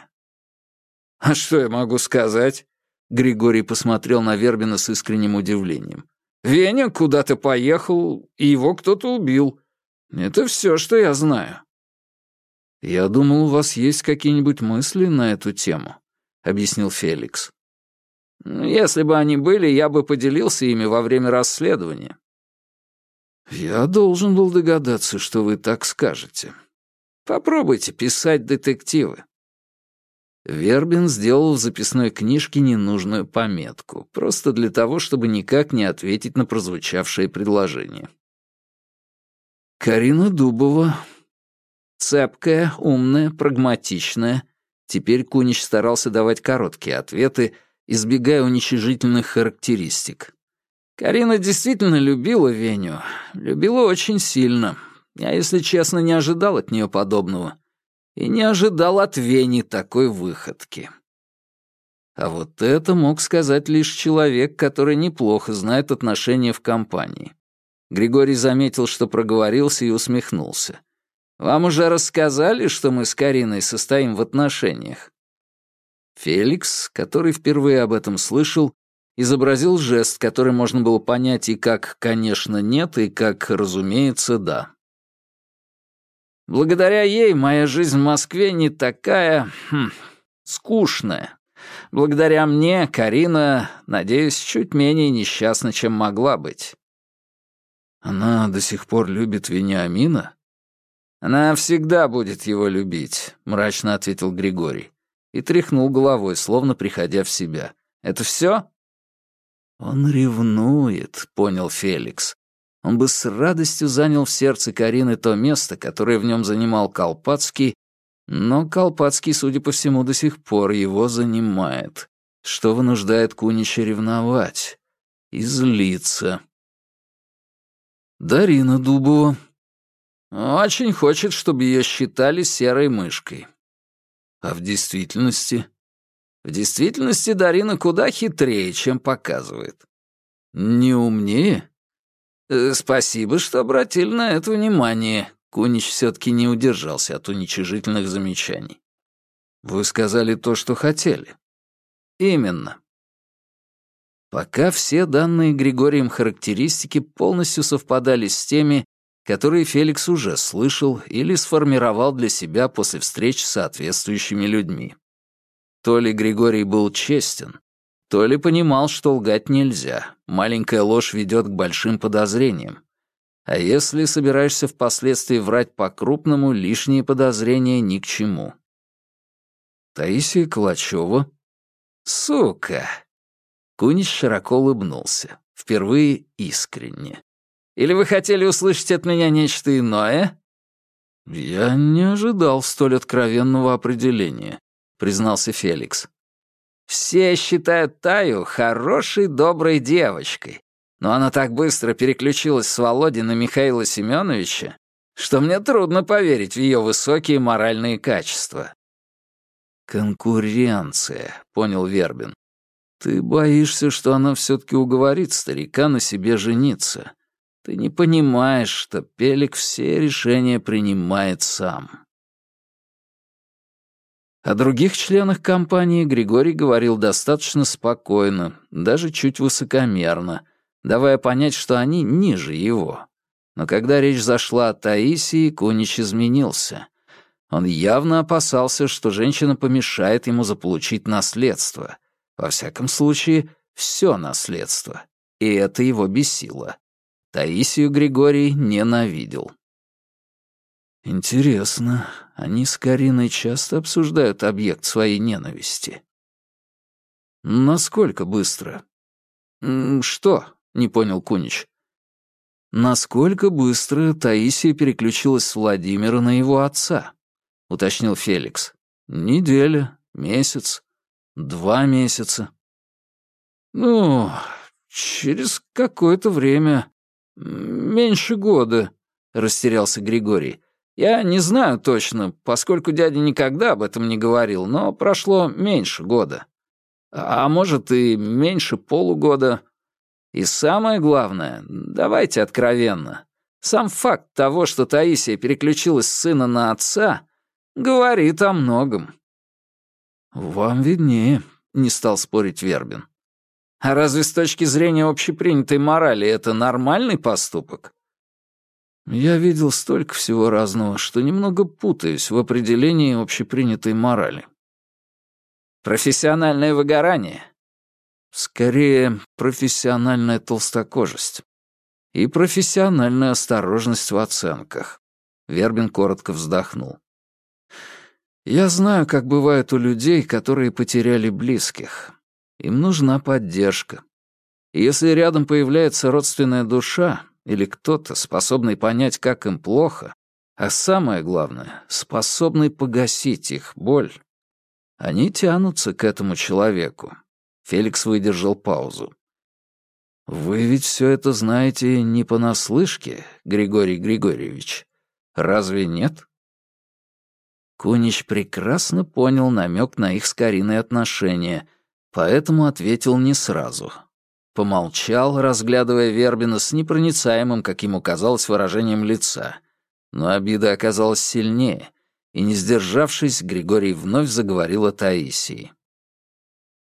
А что я могу сказать? Григорий посмотрел на Вербина с искренним удивлением. Веня куда-то поехал, и его кто-то убил. Это все, что я знаю. Я думал, у вас есть какие-нибудь мысли на эту тему, объяснил Феликс. Если бы они были, я бы поделился ими во время расследования. Я должен был догадаться, что вы так скажете. Попробуйте писать детективы. Вербин сделал в записной книжке ненужную пометку, просто для того, чтобы никак не ответить на прозвучавшее предложение. Карина Дубова. Цепкая, умная, прагматичная. Теперь Кунич старался давать короткие ответы, избегая уничижительных характеристик. Карина действительно любила Веню. Любила очень сильно. Я, если честно, не ожидал от нее подобного. И не ожидал от Вени такой выходки. А вот это мог сказать лишь человек, который неплохо знает отношения в компании. Григорий заметил, что проговорился и усмехнулся. «Вам уже рассказали, что мы с Кариной состоим в отношениях?» Феликс, который впервые об этом слышал, изобразил жест, который можно было понять и как «конечно нет», и как «разумеется да». Благодаря ей моя жизнь в Москве не такая... Хм, скучная. Благодаря мне Карина, надеюсь, чуть менее несчастна, чем могла быть. Она до сих пор любит Вениамина? Она всегда будет его любить, мрачно ответил Григорий и тряхнул головой, словно приходя в себя. Это все? Он ревнует, понял Феликс он бы с радостью занял в сердце Карины то место, которое в нем занимал Колпацкий, но Колпацкий, судя по всему, до сих пор его занимает, что вынуждает Кунича ревновать и злиться. Дарина Дубова. Очень хочет, чтобы ее считали серой мышкой. А в действительности? В действительности Дарина куда хитрее, чем показывает. Не умнее? Э, «Спасибо, что обратили на это внимание». Кунич все-таки не удержался от уничижительных замечаний. «Вы сказали то, что хотели». «Именно». Пока все данные Григорием характеристики полностью совпадали с теми, которые Феликс уже слышал или сформировал для себя после встреч с соответствующими людьми. То ли Григорий был честен, то ли понимал, что лгать нельзя, маленькая ложь ведет к большим подозрениям. А если собираешься впоследствии врать по-крупному, лишние подозрения ни к чему. Таисия Калачева. Сука! Кунич широко улыбнулся. Впервые искренне. Или вы хотели услышать от меня нечто иное? Я не ожидал столь откровенного определения, признался Феликс. Все считают Таю хорошей, доброй девочкой. Но она так быстро переключилась с Володи на Михаила Семеновича, что мне трудно поверить в ее высокие моральные качества. «Конкуренция», — понял Вербин. «Ты боишься, что она все-таки уговорит старика на себе жениться. Ты не понимаешь, что Пелик все решения принимает сам». О других членах компании Григорий говорил достаточно спокойно, даже чуть высокомерно, давая понять, что они ниже его. Но когда речь зашла о Таисии, Кунич изменился. Он явно опасался, что женщина помешает ему заполучить наследство. Во всяком случае, все наследство. И это его бесило. Таисию Григорий ненавидел. Интересно, они с Кариной часто обсуждают объект своей ненависти? Насколько быстро? «Что?» — не понял Кунич. Насколько быстро Таисия переключилась с Владимира на его отца? Уточнил Феликс. Неделя, месяц, два месяца. Ну, через какое-то время, меньше года, растерялся Григорий. Я не знаю точно, поскольку дядя никогда об этом не говорил, но прошло меньше года. А может и меньше полугода. И самое главное, давайте откровенно, сам факт того, что Таисия переключилась с сына на отца, говорит о многом. «Вам виднее», — не стал спорить Вербин. «А разве с точки зрения общепринятой морали это нормальный поступок?» Я видел столько всего разного, что немного путаюсь в определении общепринятой морали. Профессиональное выгорание. Скорее, профессиональная толстокожесть. И профессиональная осторожность в оценках. Вербин коротко вздохнул. Я знаю, как бывает у людей, которые потеряли близких. Им нужна поддержка. И если рядом появляется родственная душа или кто-то, способный понять, как им плохо, а самое главное, способный погасить их боль, они тянутся к этому человеку. Феликс выдержал паузу. «Вы ведь все это знаете не понаслышке, Григорий Григорьевич. Разве нет?» Кунич прекрасно понял намек на их с Кариной отношения, поэтому ответил не сразу. Помолчал, разглядывая Вербина с непроницаемым, как ему казалось, выражением лица. Но обида оказалась сильнее — и, не сдержавшись, Григорий вновь заговорил о Таисии.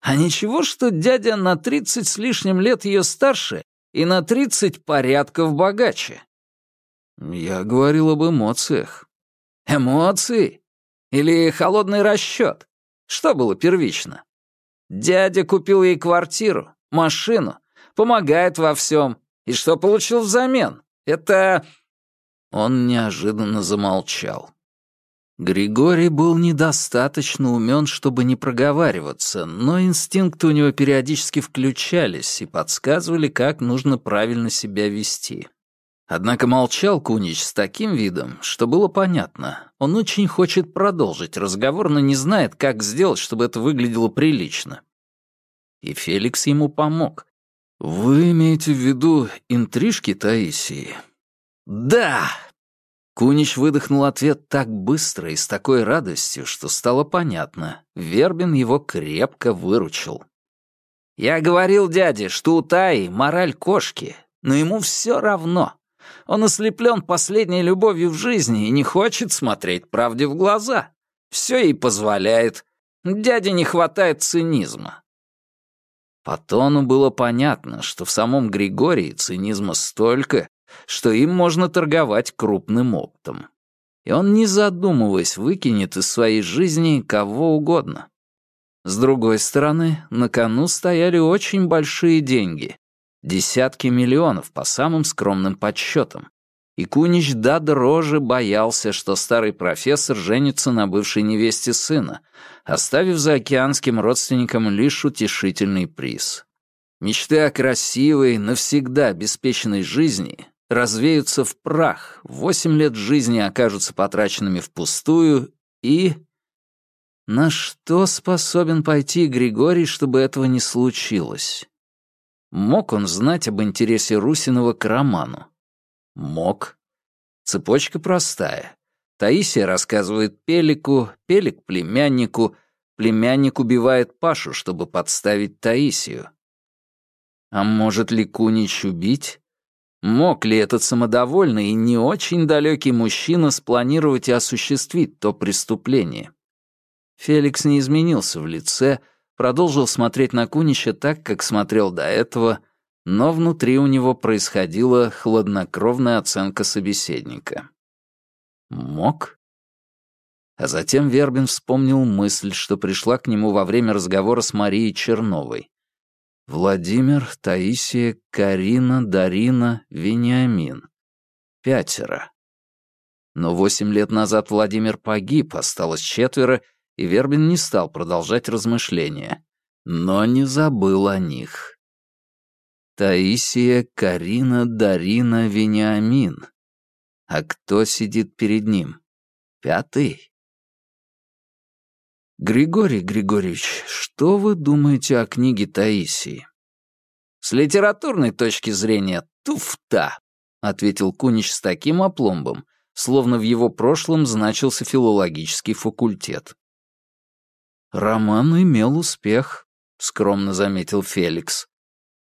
«А ничего, что дядя на тридцать с лишним лет ее старше и на тридцать порядков богаче?» «Я говорил об эмоциях». «Эмоции? Или холодный расчет? Что было первично?» «Дядя купил ей квартиру, машину, помогает во всем. И что получил взамен? Это...» Он неожиданно замолчал. Григорий был недостаточно умен, чтобы не проговариваться, но инстинкты у него периодически включались и подсказывали, как нужно правильно себя вести. Однако молчал Кунич с таким видом, что было понятно. Он очень хочет продолжить разговор, но не знает, как сделать, чтобы это выглядело прилично. И Феликс ему помог. «Вы имеете в виду интрижки Таисии?» «Да!» Кунич выдохнул ответ так быстро и с такой радостью, что стало понятно. Вербин его крепко выручил. «Я говорил дяде, что у Таи мораль кошки, но ему все равно. Он ослеплен последней любовью в жизни и не хочет смотреть правде в глаза. Все ей позволяет. Дяде не хватает цинизма». По тону было понятно, что в самом Григории цинизма столько, что им можно торговать крупным оптом. И он, не задумываясь, выкинет из своей жизни кого угодно. С другой стороны, на кону стояли очень большие деньги. Десятки миллионов по самым скромным подсчетам. И Кунич до дрожи боялся, что старый профессор женится на бывшей невесте сына, оставив за океанским родственникам лишь утешительный приз. Мечты о красивой, навсегда обеспеченной жизни развеются в прах, восемь лет жизни окажутся потраченными впустую и... На что способен пойти Григорий, чтобы этого не случилось? Мог он знать об интересе Русинова к роману? Мог. Цепочка простая. Таисия рассказывает Пелику, Пелик — племяннику, племянник убивает Пашу, чтобы подставить Таисию. А может ли Кунич убить? Мог ли этот самодовольный и не очень далекий мужчина спланировать и осуществить то преступление? Феликс не изменился в лице, продолжил смотреть на Кунича так, как смотрел до этого, но внутри у него происходила хладнокровная оценка собеседника. Мог? А затем Вербин вспомнил мысль, что пришла к нему во время разговора с Марией Черновой. Владимир, Таисия, Карина, Дарина, Вениамин. Пятеро. Но восемь лет назад Владимир погиб, осталось четверо, и Вербин не стал продолжать размышления. Но не забыл о них. Таисия, Карина, Дарина, Вениамин. А кто сидит перед ним? Пятый? Григорий Григорьевич, что вы думаете о книге Таисии? С литературной точки зрения туфта, ответил Кунич с таким опломбом, словно в его прошлом значился филологический факультет. Роман имел успех, скромно заметил Феликс.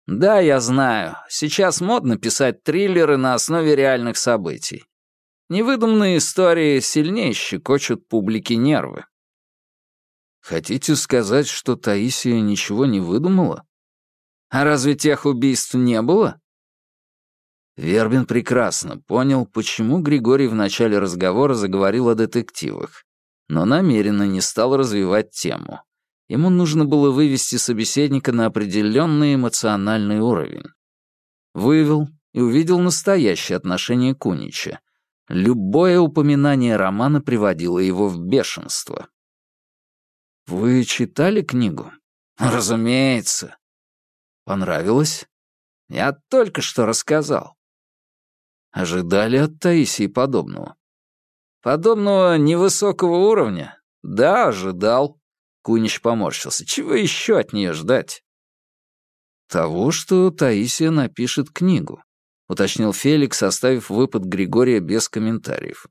Да, я знаю. Сейчас модно писать триллеры на основе реальных событий. Невыдуманные истории сильнее щекочут публике нервы. Хотите сказать, что Таисия ничего не выдумала? А разве тех убийств не было? Вербин прекрасно понял, почему Григорий в начале разговора заговорил о детективах, но намеренно не стал развивать тему. Ему нужно было вывести собеседника на определенный эмоциональный уровень. Вывел и увидел настоящее отношение Кунича. Любое упоминание романа приводило его в бешенство. «Вы читали книгу?» «Разумеется». «Понравилось?» «Я только что рассказал». «Ожидали от Таисии подобного?» «Подобного невысокого уровня?» «Да, ожидал». Кунич поморщился. «Чего еще от нее ждать?» «Того, что Таисия напишет книгу», — уточнил Феликс, оставив выпад Григория без комментариев.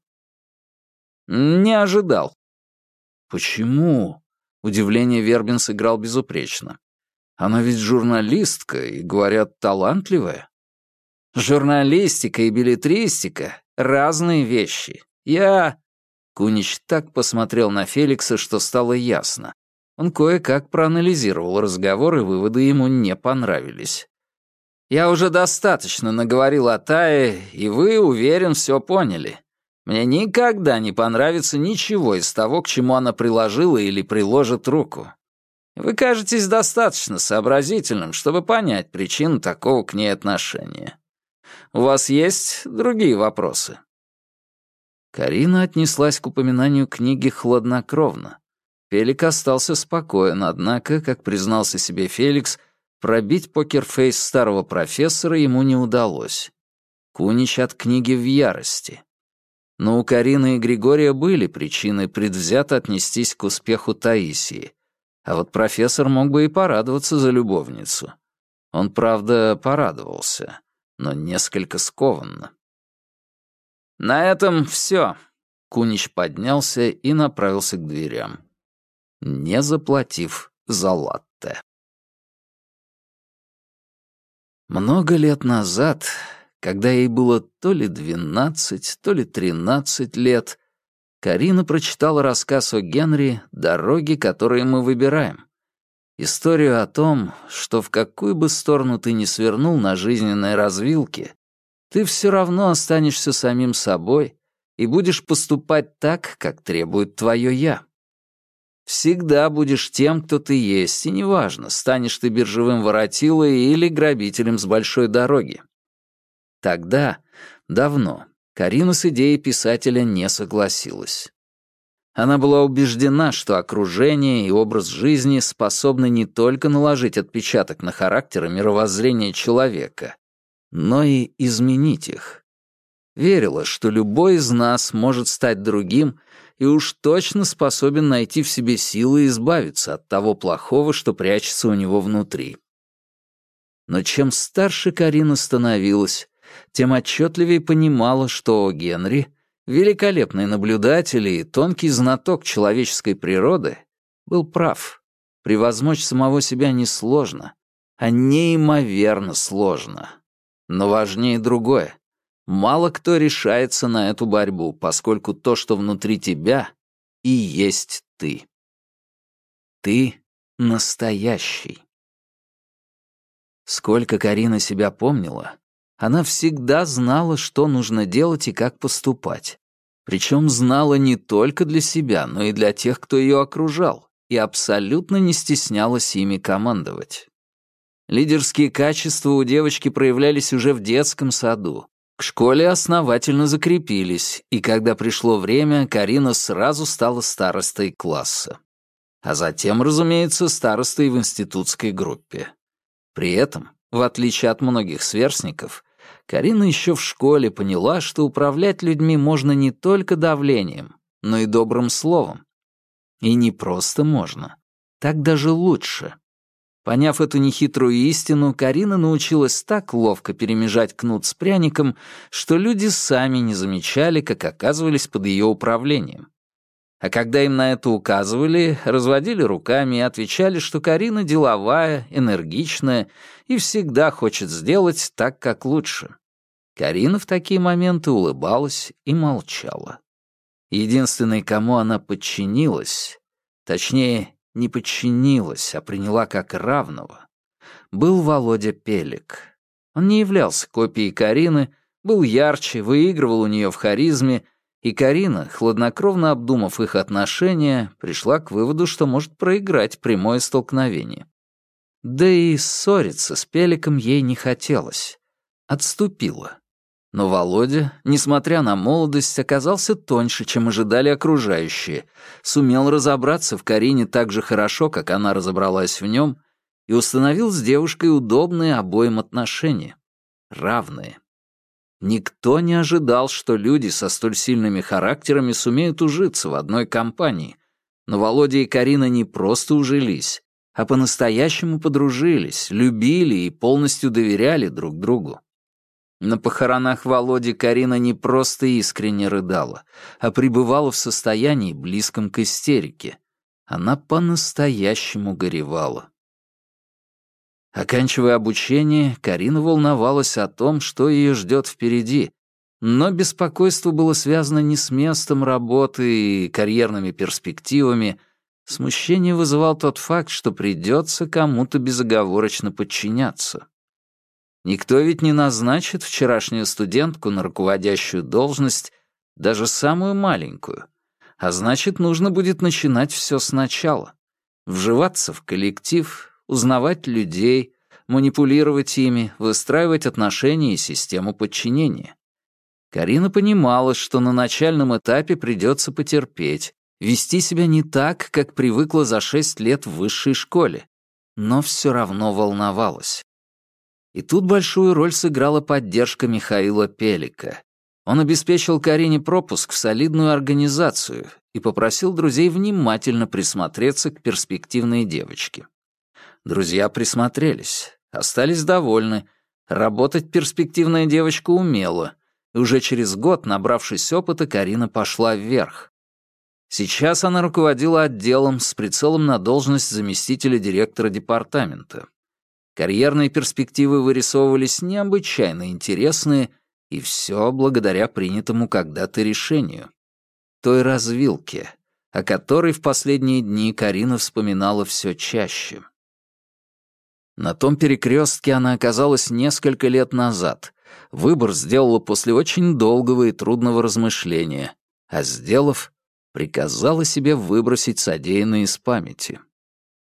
«Не ожидал». «Почему?» Удивление Вербин сыграл безупречно. Она ведь журналистка и, говорят, талантливая. Журналистика и билетристика — разные вещи. Я... Кунич так посмотрел на Феликса, что стало ясно. Он кое-как проанализировал разговор, и выводы ему не понравились. «Я уже достаточно наговорил о Тае, и вы, уверен, все поняли. Мне никогда не понравится ничего из того, к чему она приложила или приложит руку. Вы кажетесь достаточно сообразительным, чтобы понять причину такого к ней отношения. У вас есть другие вопросы?» Карина отнеслась к упоминанию книги хладнокровно. Фелик остался спокоен, однако, как признался себе Феликс, пробить покерфейс старого профессора ему не удалось. Кунич от книги в ярости. Но у Карины и Григория были причины предвзято отнестись к успеху Таисии. А вот профессор мог бы и порадоваться за любовницу. Он, правда, порадовался, но несколько скованно. «На этом все», — Кунич поднялся и направился к дверям, не заплатив за латте. Много лет назад когда ей было то ли двенадцать, то ли тринадцать лет, Карина прочитала рассказ о Генри «Дороги, которые мы выбираем». Историю о том, что в какую бы сторону ты ни свернул на жизненной развилке, ты все равно останешься самим собой и будешь поступать так, как требует твое «я». Всегда будешь тем, кто ты есть, и неважно, станешь ты биржевым воротилой или грабителем с большой дороги. Тогда, давно, Карина с идеей писателя не согласилась. Она была убеждена, что окружение и образ жизни способны не только наложить отпечаток на характер и мировоззрение человека, но и изменить их. Верила, что любой из нас может стать другим и уж точно способен найти в себе силы избавиться от того плохого, что прячется у него внутри. Но чем старше Карина становилась, тем отчетливее понимала, что Генри, великолепный наблюдатель и тонкий знаток человеческой природы, был прав. Превозмочь самого себя несложно, а неимоверно сложно. Но важнее другое. Мало кто решается на эту борьбу, поскольку то, что внутри тебя, и есть ты. Ты настоящий. Сколько Карина себя помнила, она всегда знала, что нужно делать и как поступать. Причем знала не только для себя, но и для тех, кто ее окружал, и абсолютно не стеснялась ими командовать. Лидерские качества у девочки проявлялись уже в детском саду. К школе основательно закрепились, и когда пришло время, Карина сразу стала старостой класса. А затем, разумеется, старостой в институтской группе. При этом В отличие от многих сверстников, Карина еще в школе поняла, что управлять людьми можно не только давлением, но и добрым словом. И не просто можно. Так даже лучше. Поняв эту нехитрую истину, Карина научилась так ловко перемежать кнут с пряником, что люди сами не замечали, как оказывались под ее управлением. А когда им на это указывали, разводили руками и отвечали, что Карина деловая, энергичная и всегда хочет сделать так, как лучше. Карина в такие моменты улыбалась и молчала. Единственный, кому она подчинилась, точнее, не подчинилась, а приняла как равного, был Володя Пелик. Он не являлся копией Карины, был ярче, выигрывал у нее в харизме, и Карина, хладнокровно обдумав их отношения, пришла к выводу, что может проиграть прямое столкновение. Да и ссориться с Пеликом ей не хотелось. Отступила. Но Володя, несмотря на молодость, оказался тоньше, чем ожидали окружающие, сумел разобраться в Карине так же хорошо, как она разобралась в нем, и установил с девушкой удобные обоим отношения. Равные. Никто не ожидал, что люди со столь сильными характерами сумеют ужиться в одной компании. Но Володя и Карина не просто ужились, а по-настоящему подружились, любили и полностью доверяли друг другу. На похоронах Володи Карина не просто искренне рыдала, а пребывала в состоянии, близком к истерике. Она по-настоящему горевала. Оканчивая обучение, Карина волновалась о том, что ее ждет впереди, но беспокойство было связано не с местом работы и карьерными перспективами. Смущение вызывал тот факт, что придется кому-то безоговорочно подчиняться. Никто ведь не назначит вчерашнюю студентку на руководящую должность, даже самую маленькую. А значит, нужно будет начинать все сначала. Вживаться в коллектив, узнавать людей, манипулировать ими, выстраивать отношения и систему подчинения. Карина понимала, что на начальном этапе придется потерпеть, вести себя не так, как привыкла за шесть лет в высшей школе, но все равно волновалась. И тут большую роль сыграла поддержка Михаила Пелика. Он обеспечил Карине пропуск в солидную организацию и попросил друзей внимательно присмотреться к перспективной девочке. Друзья присмотрелись, остались довольны. Работать перспективная девочка умела, и уже через год, набравшись опыта, Карина пошла вверх. Сейчас она руководила отделом с прицелом на должность заместителя директора департамента. Карьерные перспективы вырисовывались необычайно интересные, и все благодаря принятому когда-то решению. Той развилке, о которой в последние дни Карина вспоминала все чаще. На том перекрестке она оказалась несколько лет назад. Выбор сделала после очень долгого и трудного размышления, а сделав, приказала себе выбросить содеянное из памяти.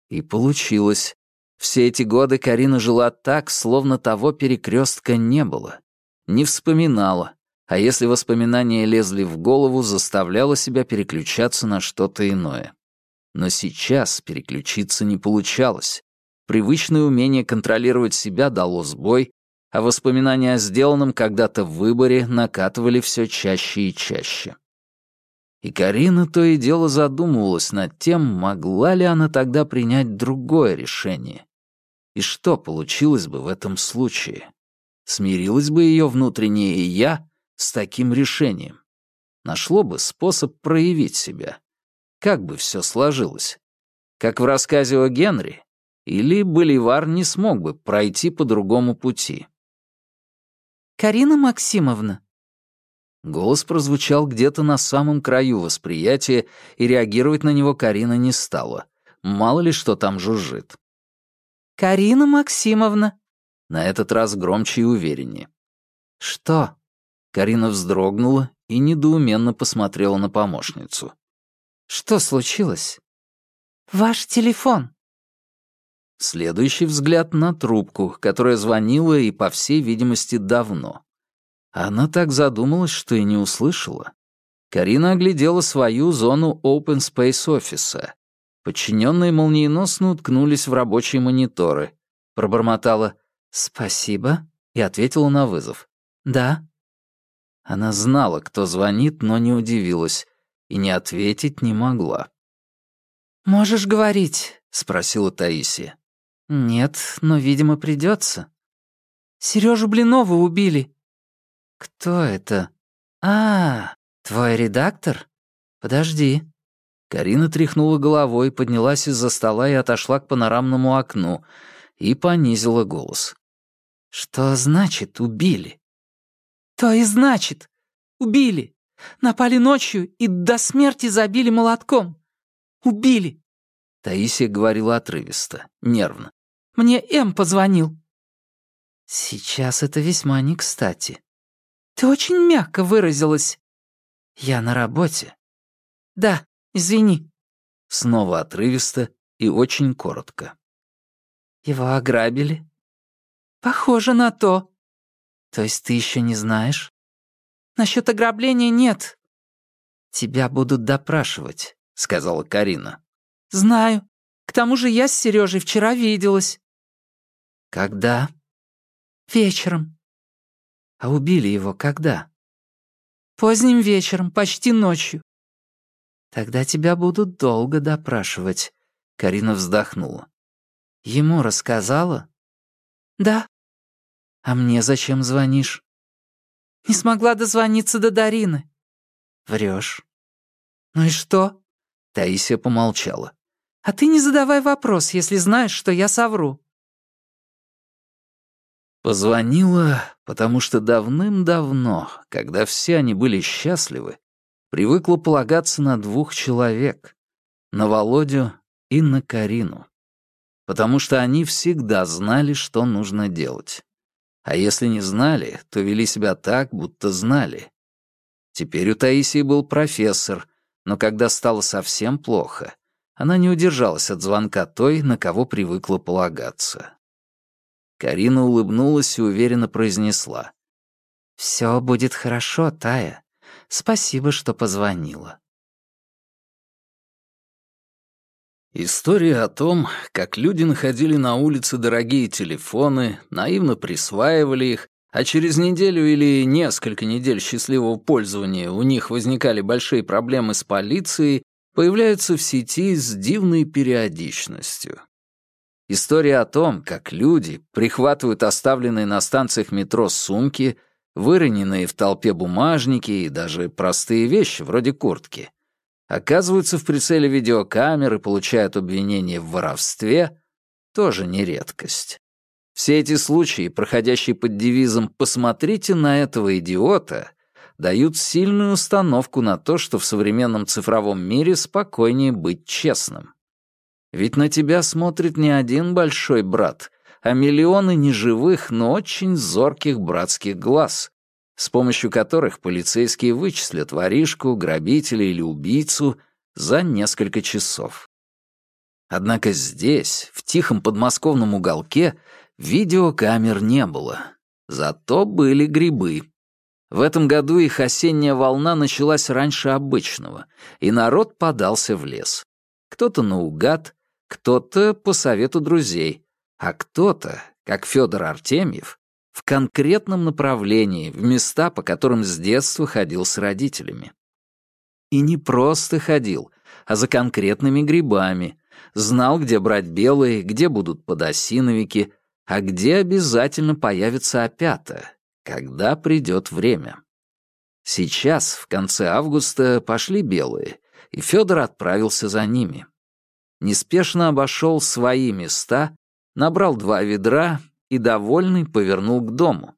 И получилось. Все эти годы Карина жила так, словно того перекрестка не было. Не вспоминала, а если воспоминания лезли в голову, заставляла себя переключаться на что-то иное. Но сейчас переключиться не получалось. Привычное умение контролировать себя дало сбой, а воспоминания о сделанном когда-то в выборе накатывали все чаще и чаще. И Карина то и дело задумывалась над тем, могла ли она тогда принять другое решение. И что получилось бы в этом случае? Смирилась бы ее внутреннее «я» с таким решением? Нашло бы способ проявить себя? Как бы все сложилось? Как в рассказе о Генри? Или Боливар не смог бы пройти по другому пути? «Карина Максимовна», Голос прозвучал где-то на самом краю восприятия, и реагировать на него Карина не стала. Мало ли что там жужжит. «Карина Максимовна». На этот раз громче и увереннее. «Что?» Карина вздрогнула и недоуменно посмотрела на помощницу. «Что случилось?» «Ваш телефон». Следующий взгляд на трубку, которая звонила и, по всей видимости, давно. Она так задумалась, что и не услышала. Карина оглядела свою зону Open Space офиса. Подчиненные молниеносно уткнулись в рабочие мониторы. Пробормотала «Спасибо», и ответила на вызов. «Да». Она знала, кто звонит, но не удивилась и не ответить не могла. «Можешь говорить?» — спросила Таисия. «Нет, но, видимо, придется. Сережу Блинова убили». «Кто это?» «А, твой редактор? Подожди». Карина тряхнула головой, поднялась из-за стола и отошла к панорамному окну и понизила голос. «Что значит убили?» «То и значит. Убили. Напали ночью и до смерти забили молотком. Убили!» Таисия говорила отрывисто, нервно. «Мне М позвонил». «Сейчас это весьма не кстати». «Ты очень мягко выразилась». «Я на работе». «Да, извини». Снова отрывисто и очень коротко. «Его ограбили?» «Похоже на то». «То есть ты еще не знаешь?» «Насчет ограбления нет». «Тебя будут допрашивать сказала Карина. «Знаю. К тому же я с Сережей вчера виделась». «Когда?» «Вечером». «А убили его когда?» «Поздним вечером, почти ночью». «Тогда тебя будут долго допрашивать», — Карина вздохнула. «Ему рассказала?» «Да». «А мне зачем звонишь?» «Не смогла дозвониться до Дарины». «Врешь». «Ну и что?» Таисия помолчала. «А ты не задавай вопрос, если знаешь, что я совру». Позвонила, потому что давным-давно, когда все они были счастливы, привыкла полагаться на двух человек — на Володю и на Карину. Потому что они всегда знали, что нужно делать. А если не знали, то вели себя так, будто знали. Теперь у Таисии был профессор — но когда стало совсем плохо, она не удержалась от звонка той, на кого привыкла полагаться. Карина улыбнулась и уверенно произнесла. «Все будет хорошо, Тая. Спасибо, что позвонила». История о том, как люди находили на улице дорогие телефоны, наивно присваивали их а через неделю или несколько недель счастливого пользования у них возникали большие проблемы с полицией, появляются в сети с дивной периодичностью. История о том, как люди прихватывают оставленные на станциях метро сумки, выроненные в толпе бумажники и даже простые вещи, вроде куртки, оказываются в прицеле видеокамер и получают обвинение в воровстве, тоже не редкость. Все эти случаи, проходящие под девизом «посмотрите на этого идиота», дают сильную установку на то, что в современном цифровом мире спокойнее быть честным. Ведь на тебя смотрит не один большой брат, а миллионы неживых, но очень зорких братских глаз, с помощью которых полицейские вычислят воришку, грабителя или убийцу за несколько часов. Однако здесь, в тихом подмосковном уголке, Видеокамер не было. Зато были грибы. В этом году их осенняя волна началась раньше обычного, и народ подался в лес. Кто-то наугад, кто-то по совету друзей, а кто-то, как Федор Артемьев, в конкретном направлении, в места, по которым с детства ходил с родителями. И не просто ходил, а за конкретными грибами, знал, где брать белые, где будут подосиновики, а где обязательно появится опята, когда придет время. Сейчас, в конце августа, пошли белые, и Федор отправился за ними. Неспешно обошел свои места, набрал два ведра и, довольный, повернул к дому.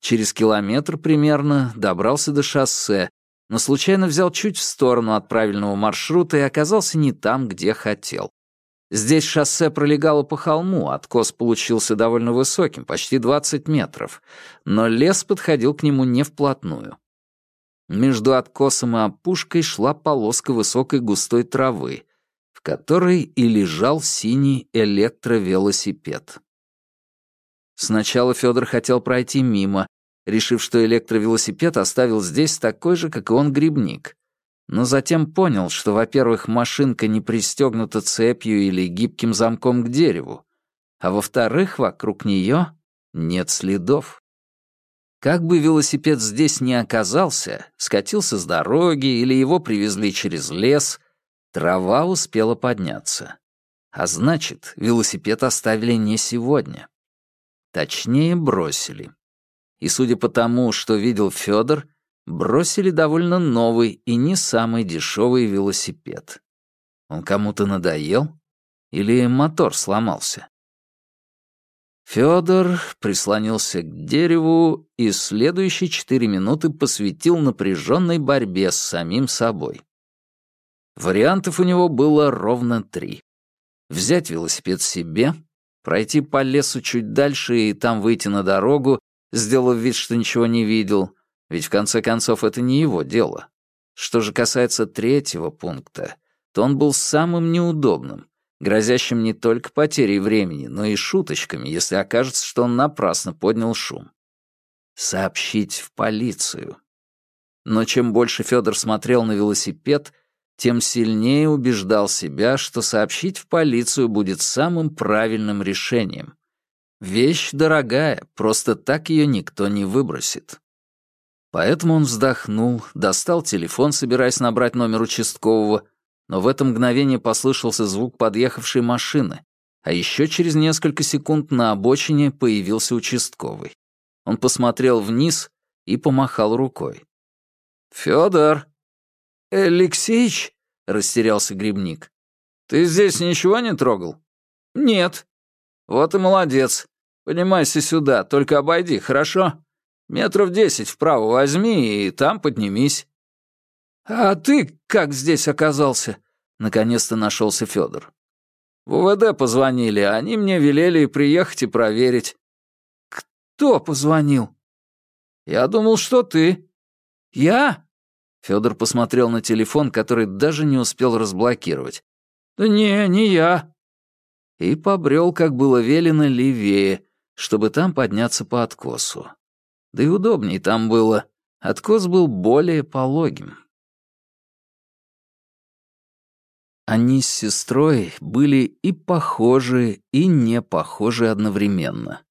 Через километр примерно добрался до шоссе, но случайно взял чуть в сторону от правильного маршрута и оказался не там, где хотел. Здесь шоссе пролегало по холму, откос получился довольно высоким, почти 20 метров, но лес подходил к нему не вплотную. Между откосом и опушкой шла полоска высокой густой травы, которой и лежал синий электровелосипед. Сначала Федор хотел пройти мимо, решив, что электровелосипед оставил здесь такой же, как и он, грибник но затем понял, что, во-первых, машинка не пристегнута цепью или гибким замком к дереву, а во-вторых, вокруг нее нет следов. Как бы велосипед здесь не оказался, скатился с дороги или его привезли через лес, трава успела подняться. А значит, велосипед оставили не сегодня. Точнее, бросили. И судя по тому, что видел Федор, бросили довольно новый и не самый дешевый велосипед. Он кому-то надоел? Или мотор сломался? Федор прислонился к дереву и следующие четыре минуты посвятил напряженной борьбе с самим собой. Вариантов у него было ровно три. Взять велосипед себе, пройти по лесу чуть дальше и там выйти на дорогу, сделав вид, что ничего не видел, ведь в конце концов это не его дело. Что же касается третьего пункта, то он был самым неудобным, грозящим не только потерей времени, но и шуточками, если окажется, что он напрасно поднял шум. Сообщить в полицию. Но чем больше Федор смотрел на велосипед, тем сильнее убеждал себя, что сообщить в полицию будет самым правильным решением. Вещь дорогая, просто так ее никто не выбросит. Поэтому он вздохнул, достал телефон, собираясь набрать номер участкового, но в это мгновение послышался звук подъехавшей машины, а еще через несколько секунд на обочине появился участковый. Он посмотрел вниз и помахал рукой. «Фёдор!» «Алексеич?» — растерялся грибник. «Ты здесь ничего не трогал?» «Нет». «Вот и молодец. Поднимайся сюда, только обойди, хорошо? Метров десять вправо возьми и там поднимись». «А ты как здесь оказался?» — наконец-то нашелся Федор. «В УВД позвонили, они мне велели приехать и проверить». «Кто позвонил?» «Я думал, что ты». «Я?» Федор посмотрел на телефон, который даже не успел разблокировать. «Да не, не я». И побрел, как было велено, левее, чтобы там подняться по откосу. Да и удобней там было. Откос был более пологим. Они с сестрой были и похожи, и не похожи одновременно.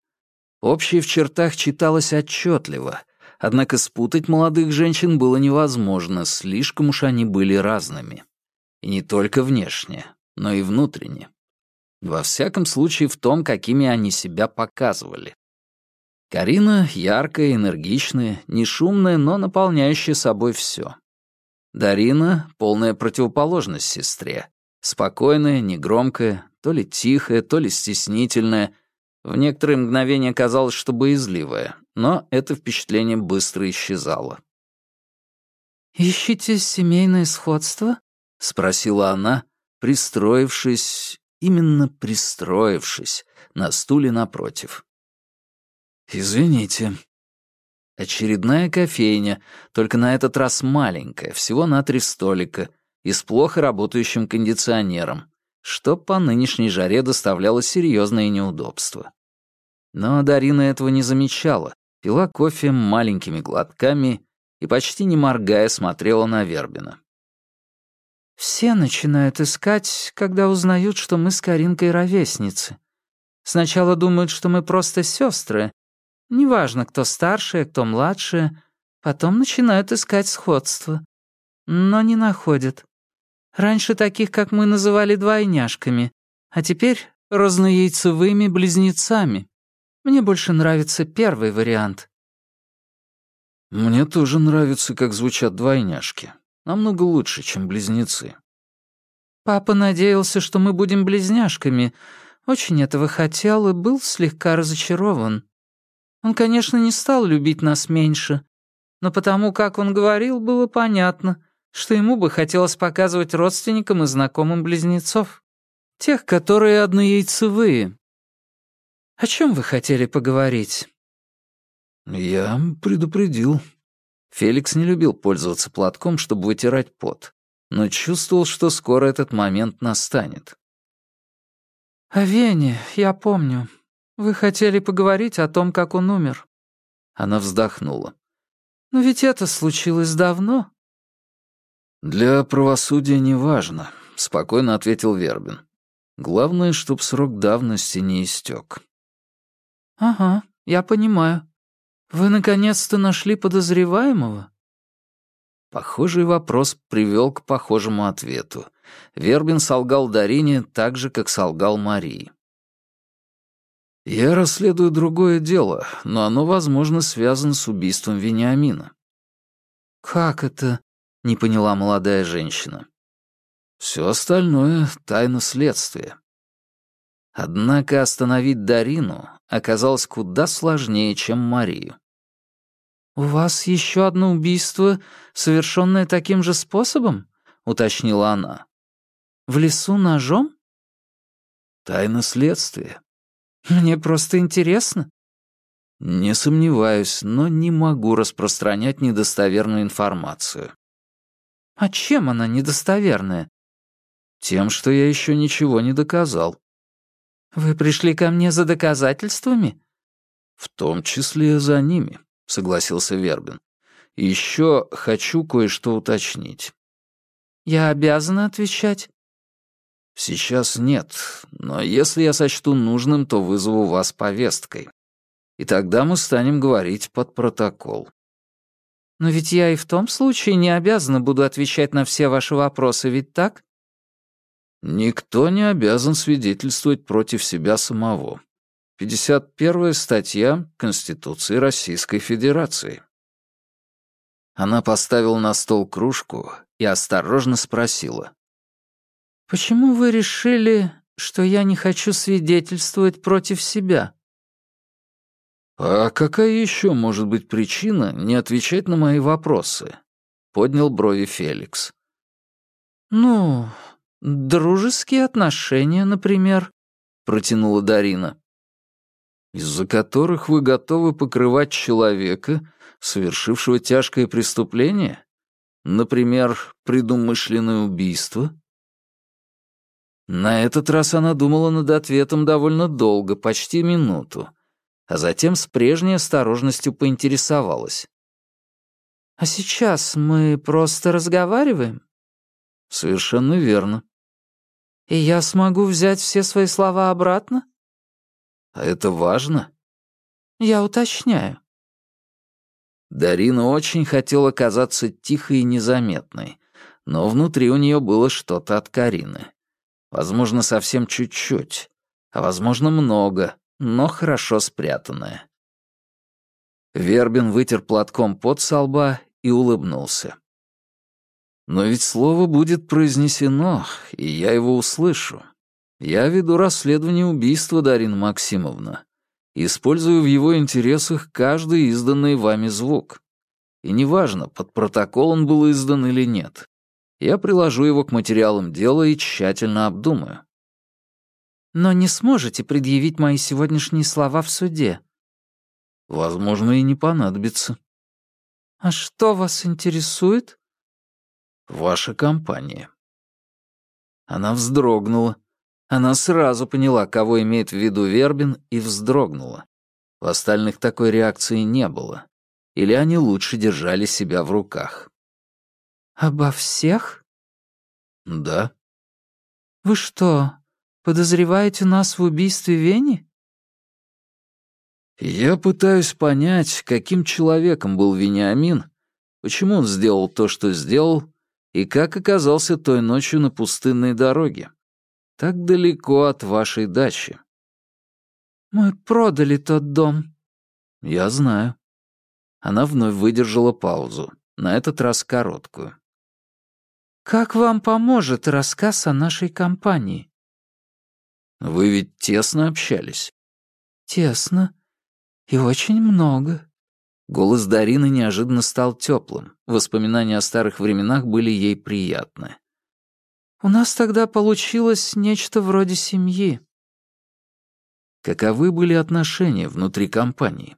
Общее в чертах читалось отчетливо, однако спутать молодых женщин было невозможно, слишком уж они были разными. И не только внешне, но и внутренне. Во всяком случае, в том, какими они себя показывали. Карина яркая, энергичная, не шумная, но наполняющая собой все. Дарина — полная противоположность сестре. Спокойная, негромкая, то ли тихая, то ли стеснительная. В некоторые мгновения казалось, что боязливая, но это впечатление быстро исчезало. «Ищите семейное сходство?» — спросила она, пристроившись, именно пристроившись, на стуле напротив. «Извините», Очередная кофейня, только на этот раз маленькая, всего на три столика, и с плохо работающим кондиционером, что по нынешней жаре доставляло серьезные неудобства. Но Дарина этого не замечала, пила кофе маленькими глотками и почти не моргая смотрела на Вербина. «Все начинают искать, когда узнают, что мы с Каринкой ровесницы. Сначала думают, что мы просто сестры, Неважно, кто старше, кто младше, потом начинают искать сходство. Но не находят. Раньше таких, как мы, называли двойняшками, а теперь разнояйцевыми близнецами. Мне больше нравится первый вариант. Мне тоже нравится, как звучат двойняшки. Намного лучше, чем близнецы. Папа надеялся, что мы будем близняшками. Очень этого хотел и был слегка разочарован. Он, конечно, не стал любить нас меньше, но потому, как он говорил, было понятно, что ему бы хотелось показывать родственникам и знакомым близнецов. Тех, которые однояйцевые. О чем вы хотели поговорить? Я предупредил. Феликс не любил пользоваться платком, чтобы вытирать пот, но чувствовал, что скоро этот момент настанет. «О Вене, я помню. Вы хотели поговорить о том, как он умер?» Она вздохнула. «Но ведь это случилось давно». «Для правосудия не важно», — спокойно ответил Вербин. «Главное, чтоб срок давности не истек». «Ага, я понимаю. Вы наконец-то нашли подозреваемого?» Похожий вопрос привел к похожему ответу. Вербин солгал Дарине так же, как солгал Марии. «Я расследую другое дело, но оно, возможно, связано с убийством Вениамина». «Как это?» — не поняла молодая женщина. «Все остальное — тайна следствия». Однако остановить Дарину оказалось куда сложнее, чем Марию. «У вас еще одно убийство, совершенное таким же способом?» — уточнила она. «В лесу ножом?» «Тайна следствия». «Мне просто интересно». «Не сомневаюсь, но не могу распространять недостоверную информацию». «А чем она недостоверная?» «Тем, что я еще ничего не доказал». «Вы пришли ко мне за доказательствами?» «В том числе за ними», — согласился Вербин. еще хочу кое-что уточнить». «Я обязана отвечать?» «Сейчас нет, но если я сочту нужным, то вызову вас повесткой. И тогда мы станем говорить под протокол». «Но ведь я и в том случае не обязана буду отвечать на все ваши вопросы, ведь так?» «Никто не обязан свидетельствовать против себя самого. 51 статья Конституции Российской Федерации. Она поставила на стол кружку и осторожно спросила. «Почему вы решили, что я не хочу свидетельствовать против себя?» «А какая еще может быть причина не отвечать на мои вопросы?» — поднял брови Феликс. «Ну, дружеские отношения, например», — протянула Дарина из-за которых вы готовы покрывать человека, совершившего тяжкое преступление? Например, предумышленное убийство? На этот раз она думала над ответом довольно долго, почти минуту, а затем с прежней осторожностью поинтересовалась. «А сейчас мы просто разговариваем?» «Совершенно верно». «И я смогу взять все свои слова обратно?» А это важно? Я уточняю. Дарина очень хотела казаться тихой и незаметной, но внутри у нее было что-то от Карины. Возможно, совсем чуть-чуть, а возможно, много, но хорошо спрятанное. Вербин вытер платком пот со лба и улыбнулся. «Но ведь слово будет произнесено, и я его услышу. Я веду расследование убийства, Дарина Максимовна. Использую в его интересах каждый изданный вами звук. И неважно, под протокол он был издан или нет. Я приложу его к материалам дела и тщательно обдумаю. Но не сможете предъявить мои сегодняшние слова в суде? Возможно, и не понадобится. А что вас интересует? Ваша компания. Она вздрогнула, она сразу поняла, кого имеет в виду Вербин, и вздрогнула. У остальных такой реакции не было. Или они лучше держали себя в руках. «Обо всех?» «Да». «Вы что, подозреваете нас в убийстве Вени?» «Я пытаюсь понять, каким человеком был Вениамин, почему он сделал то, что сделал, и как оказался той ночью на пустынной дороге так далеко от вашей дачи». «Мы продали тот дом». «Я знаю». Она вновь выдержала паузу, на этот раз короткую. «Как вам поможет рассказ о нашей компании?» «Вы ведь тесно общались?» «Тесно. И очень много». Голос Дарины неожиданно стал теплым. Воспоминания о старых временах были ей приятны. У нас тогда получилось нечто вроде семьи. Каковы были отношения внутри компании?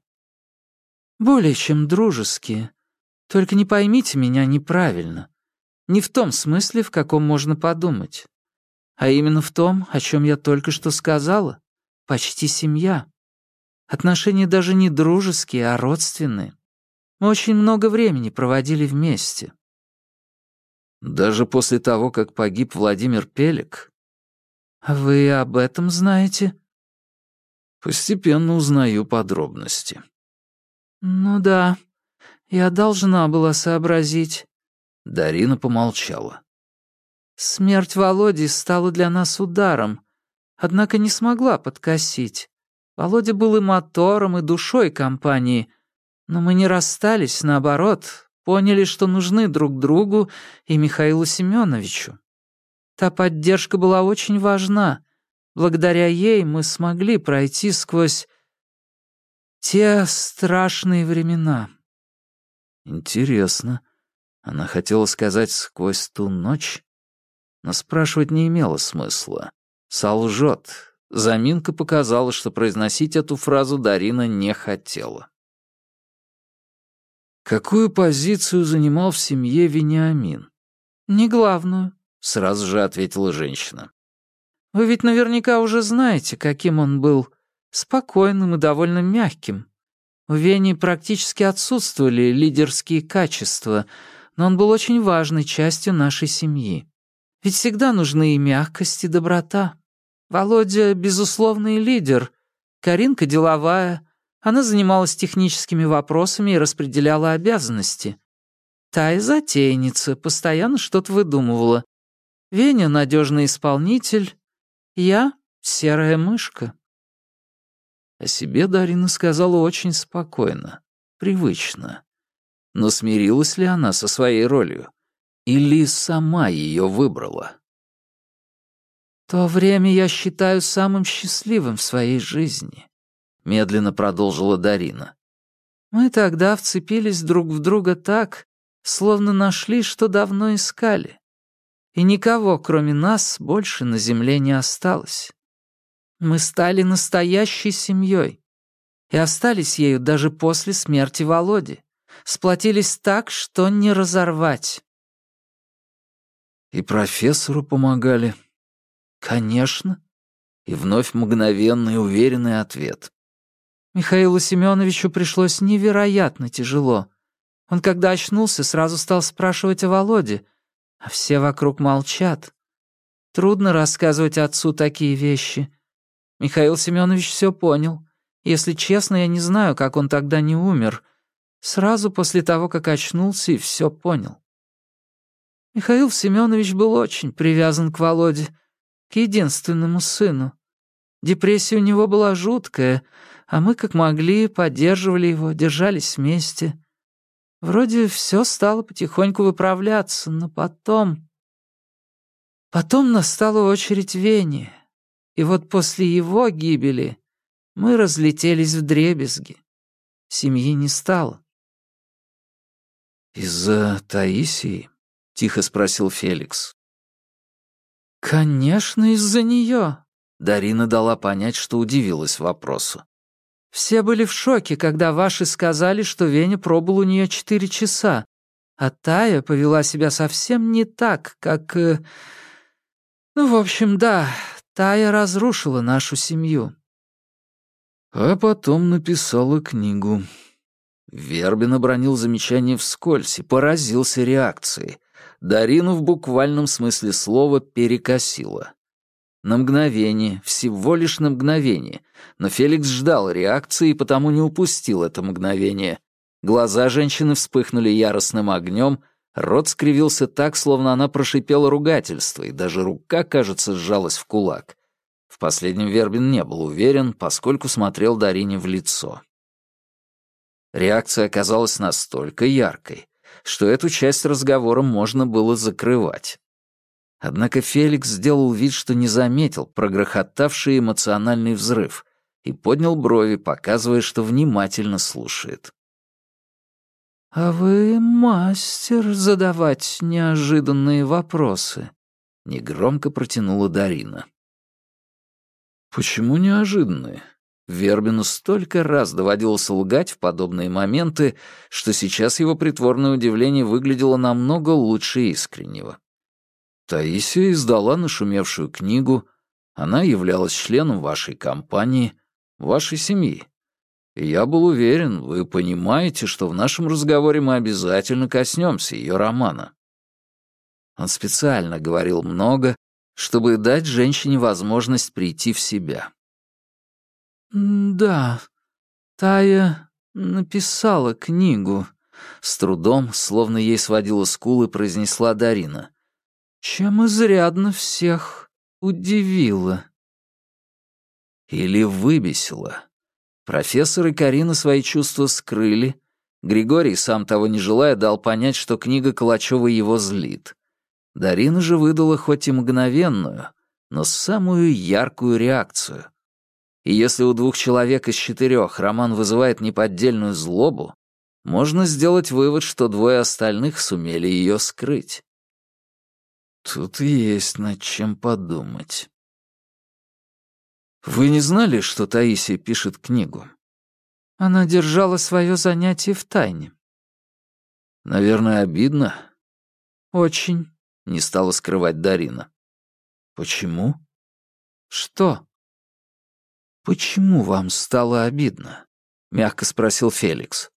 Более чем дружеские. Только не поймите меня неправильно. Не в том смысле, в каком можно подумать. А именно в том, о чем я только что сказала. Почти семья. Отношения даже не дружеские, а родственные. Мы очень много времени проводили вместе. Даже после того, как погиб Владимир Пелик? А вы об этом знаете? Постепенно узнаю подробности. «Ну да, я должна была сообразить». Дарина помолчала. «Смерть Володи стала для нас ударом, однако не смогла подкосить. Володя был и мотором, и душой компании, но мы не расстались, наоборот, поняли, что нужны друг другу и Михаилу Семеновичу. Та поддержка была очень важна. Благодаря ей мы смогли пройти сквозь те страшные времена. Интересно. Она хотела сказать «сквозь ту ночь», но спрашивать не имело смысла. Солжет. Заминка показала, что произносить эту фразу Дарина не хотела. Какую позицию занимал в семье Вениамин? «Не главную», — сразу же ответила женщина. «Вы ведь наверняка уже знаете, каким он был. Спокойным и довольно мягким. У Вени практически отсутствовали лидерские качества, но он был очень важной частью нашей семьи. Ведь всегда нужны и мягкость, и доброта. Володя — безусловный лидер, Каринка — деловая, она занималась техническими вопросами и распределяла обязанности. Та и затейница, постоянно что-то выдумывала. Веня — надежный исполнитель, я — серая мышка. О себе Дарина сказала очень спокойно, привычно. Но смирилась ли она со своей ролью? Или сама ее выбрала? «То время я считаю самым счастливым в своей жизни», — медленно продолжила Дарина. «Мы тогда вцепились друг в друга так, словно нашли, что давно искали. И никого, кроме нас, больше на земле не осталось. Мы стали настоящей семьей и остались ею даже после смерти Володи. Сплотились так, что не разорвать. И профессору помогали. Конечно. И вновь мгновенный уверенный ответ. Михаилу Семеновичу пришлось невероятно тяжело. Он, когда очнулся, сразу стал спрашивать о Володе, а все вокруг молчат. Трудно рассказывать отцу такие вещи. Михаил Семенович все понял. Если честно, я не знаю, как он тогда не умер. Сразу после того, как очнулся и все понял. Михаил Семенович был очень привязан к Володе, к единственному сыну. Депрессия у него была жуткая, а мы, как могли, поддерживали его, держались вместе. Вроде все стало потихоньку выправляться, но потом... Потом настала очередь Вени. И вот после его гибели мы разлетелись в дребезги. Семьи не стало. «Из-за Таисии?» — тихо спросил Феликс. «Конечно, из-за нее», — Дарина дала понять, что удивилась вопросу. «Все были в шоке, когда ваши сказали, что Веня пробыл у нее четыре часа, а Тая повела себя совсем не так, как... Э, ну, в общем, да, Тая разрушила нашу семью». А потом написала книгу. Вербин обронил замечание вскользь и поразился реакцией. Дарину в буквальном смысле слова перекосило. На мгновение, всего лишь на мгновение, но Феликс ждал реакции и потому не упустил это мгновение. Глаза женщины вспыхнули яростным огнем, Рот скривился так, словно она прошипела ругательство, и даже рука, кажется, сжалась в кулак. В последнем Вербин не был уверен, поскольку смотрел Дарине в лицо. Реакция оказалась настолько яркой, что эту часть разговора можно было закрывать. Однако Феликс сделал вид, что не заметил прогрохотавший эмоциональный взрыв и поднял брови, показывая, что внимательно слушает. «А вы мастер задавать неожиданные вопросы», — негромко протянула Дарина. «Почему неожиданные?» Вербину столько раз доводилось лгать в подобные моменты, что сейчас его притворное удивление выглядело намного лучше искреннего. Таисия издала нашумевшую книгу, она являлась членом вашей компании, вашей семьи. Я был уверен, вы понимаете, что в нашем разговоре мы обязательно коснемся ее романа. Он специально говорил много, чтобы дать женщине возможность прийти в себя. «Да, Тая написала книгу», — с трудом, словно ей сводила скулы, произнесла Дарина. «Чем изрядно всех удивила». Или выбесила. Профессор и Карина свои чувства скрыли. Григорий, сам того не желая, дал понять, что книга Калачева его злит. Дарина же выдала хоть и мгновенную, но самую яркую реакцию. И если у двух человек из четырех роман вызывает неподдельную злобу, можно сделать вывод, что двое остальных сумели ее скрыть. Тут есть над чем подумать. Вы не знали, что Таисия пишет книгу? Она держала свое занятие в тайне. Наверное, обидно? Очень, не стала скрывать Дарина. Почему? Что? Почему вам стало обидно? Мягко спросил Феликс.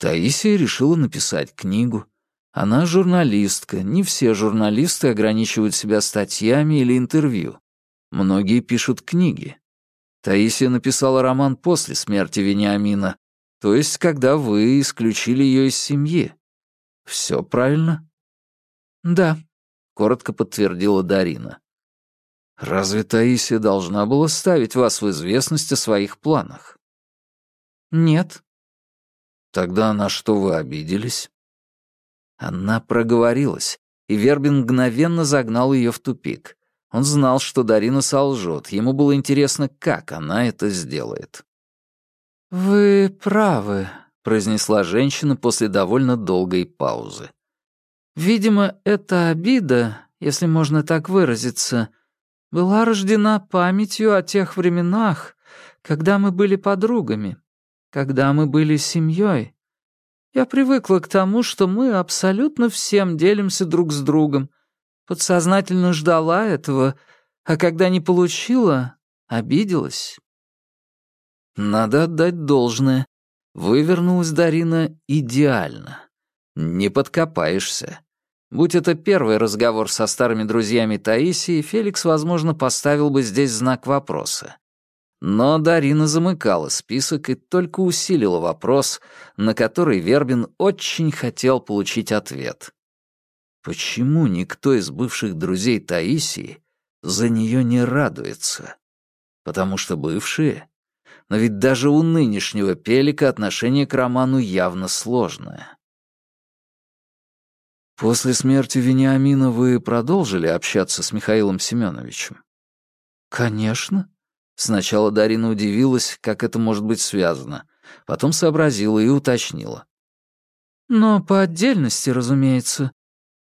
Таисия решила написать книгу. Она журналистка, не все журналисты ограничивают себя статьями или интервью. Многие пишут книги. Таисия написала роман после смерти Вениамина, то есть когда вы исключили ее из семьи. Все правильно? Да, коротко подтвердила Дарина. Разве Таисия должна была ставить вас в известность о своих планах? Нет. Тогда на что вы обиделись? Она проговорилась, и Вербин мгновенно загнал ее в тупик. Он знал, что Дарина солжет. Ему было интересно, как она это сделает. «Вы правы», — произнесла женщина после довольно долгой паузы. «Видимо, эта обида, если можно так выразиться, была рождена памятью о тех временах, когда мы были подругами, когда мы были семьей. Я привыкла к тому, что мы абсолютно всем делимся друг с другом, Подсознательно ждала этого, а когда не получила, обиделась. Надо отдать должное. Вывернулась Дарина идеально. Не подкопаешься. Будь это первый разговор со старыми друзьями Таисии, Феликс, возможно, поставил бы здесь знак вопроса. Но Дарина замыкала список и только усилила вопрос, на который Вербин очень хотел получить ответ. Почему никто из бывших друзей Таисии за нее не радуется? Потому что бывшие? Но ведь даже у нынешнего Пелика отношение к роману явно сложное. После смерти Вениамина вы продолжили общаться с Михаилом Семеновичем? Конечно. Сначала Дарина удивилась, как это может быть связано. Потом сообразила и уточнила. Но по отдельности, разумеется.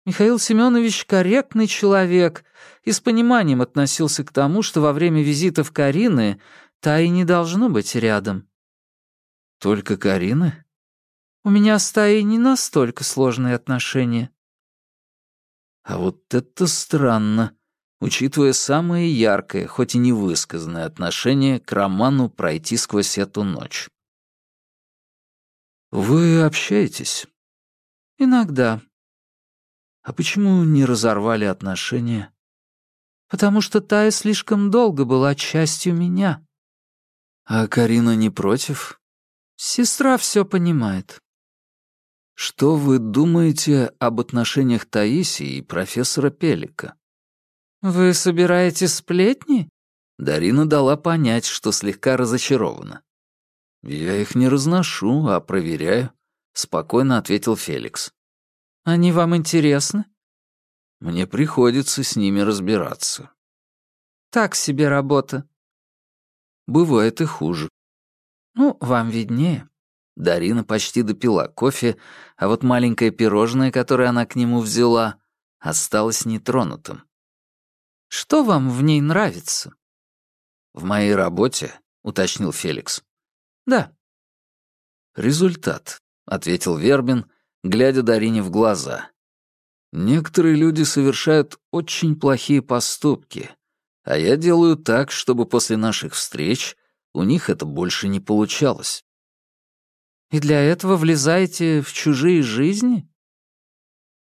Михаил Семенович корректный человек и с пониманием относился к тому, что во время визитов Карины та и не должно быть рядом. Только Карины? У меня с Таей не настолько сложные отношения. А вот это странно, учитывая самое яркое, хоть и невысказанное отношение к роману «Пройти сквозь эту ночь». «Вы общаетесь?» «Иногда», а почему не разорвали отношения? Потому что Тая слишком долго была частью меня. А Карина не против? Сестра все понимает. Что вы думаете об отношениях Таисии и профессора Пелика? Вы собираете сплетни? Дарина дала понять, что слегка разочарована. «Я их не разношу, а проверяю», — спокойно ответил Феликс. Они вам интересны? Мне приходится с ними разбираться. Так себе работа. Бывает и хуже. Ну, вам виднее. Дарина почти допила кофе, а вот маленькое пирожное, которое она к нему взяла, осталось нетронутым. Что вам в ней нравится? В моей работе, уточнил Феликс. Да. Результат, ответил Вербин, глядя Дарине в глаза. «Некоторые люди совершают очень плохие поступки, а я делаю так, чтобы после наших встреч у них это больше не получалось». «И для этого влезаете в чужие жизни?»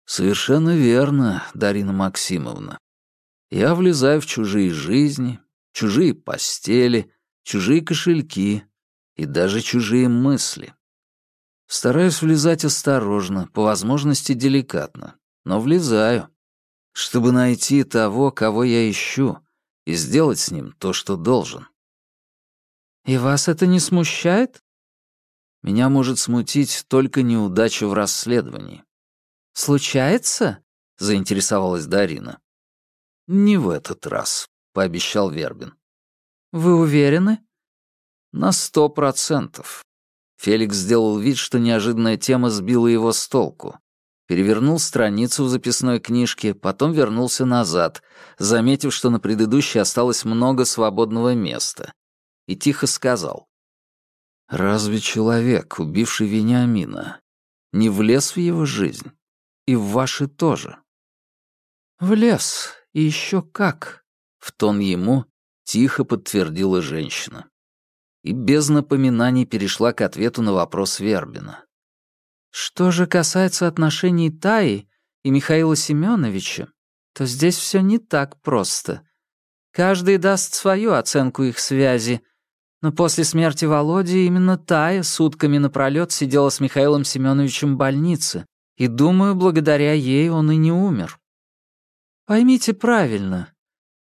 «Совершенно верно, Дарина Максимовна. Я влезаю в чужие жизни, чужие постели, чужие кошельки и даже чужие мысли. Стараюсь влезать осторожно, по возможности деликатно, но влезаю, чтобы найти того, кого я ищу, и сделать с ним то, что должен. «И вас это не смущает?» Меня может смутить только неудача в расследовании. «Случается?» — заинтересовалась Дарина. «Не в этот раз», — пообещал Вербин. «Вы уверены?» «На сто процентов». Феликс сделал вид, что неожиданная тема сбила его с толку. Перевернул страницу в записной книжке, потом вернулся назад, заметив, что на предыдущей осталось много свободного места, и тихо сказал. «Разве человек, убивший Вениамина, не влез в его жизнь? И в ваши тоже?» «Влез, и еще как!» — в тон ему тихо подтвердила женщина. И без напоминаний перешла к ответу на вопрос Вербина. «Что же касается отношений Таи и Михаила Семеновича, то здесь все не так просто. Каждый даст свою оценку их связи, но после смерти Володи именно Тая сутками напролёт сидела с Михаилом Семеновичем в больнице, и, думаю, благодаря ей он и не умер. Поймите правильно,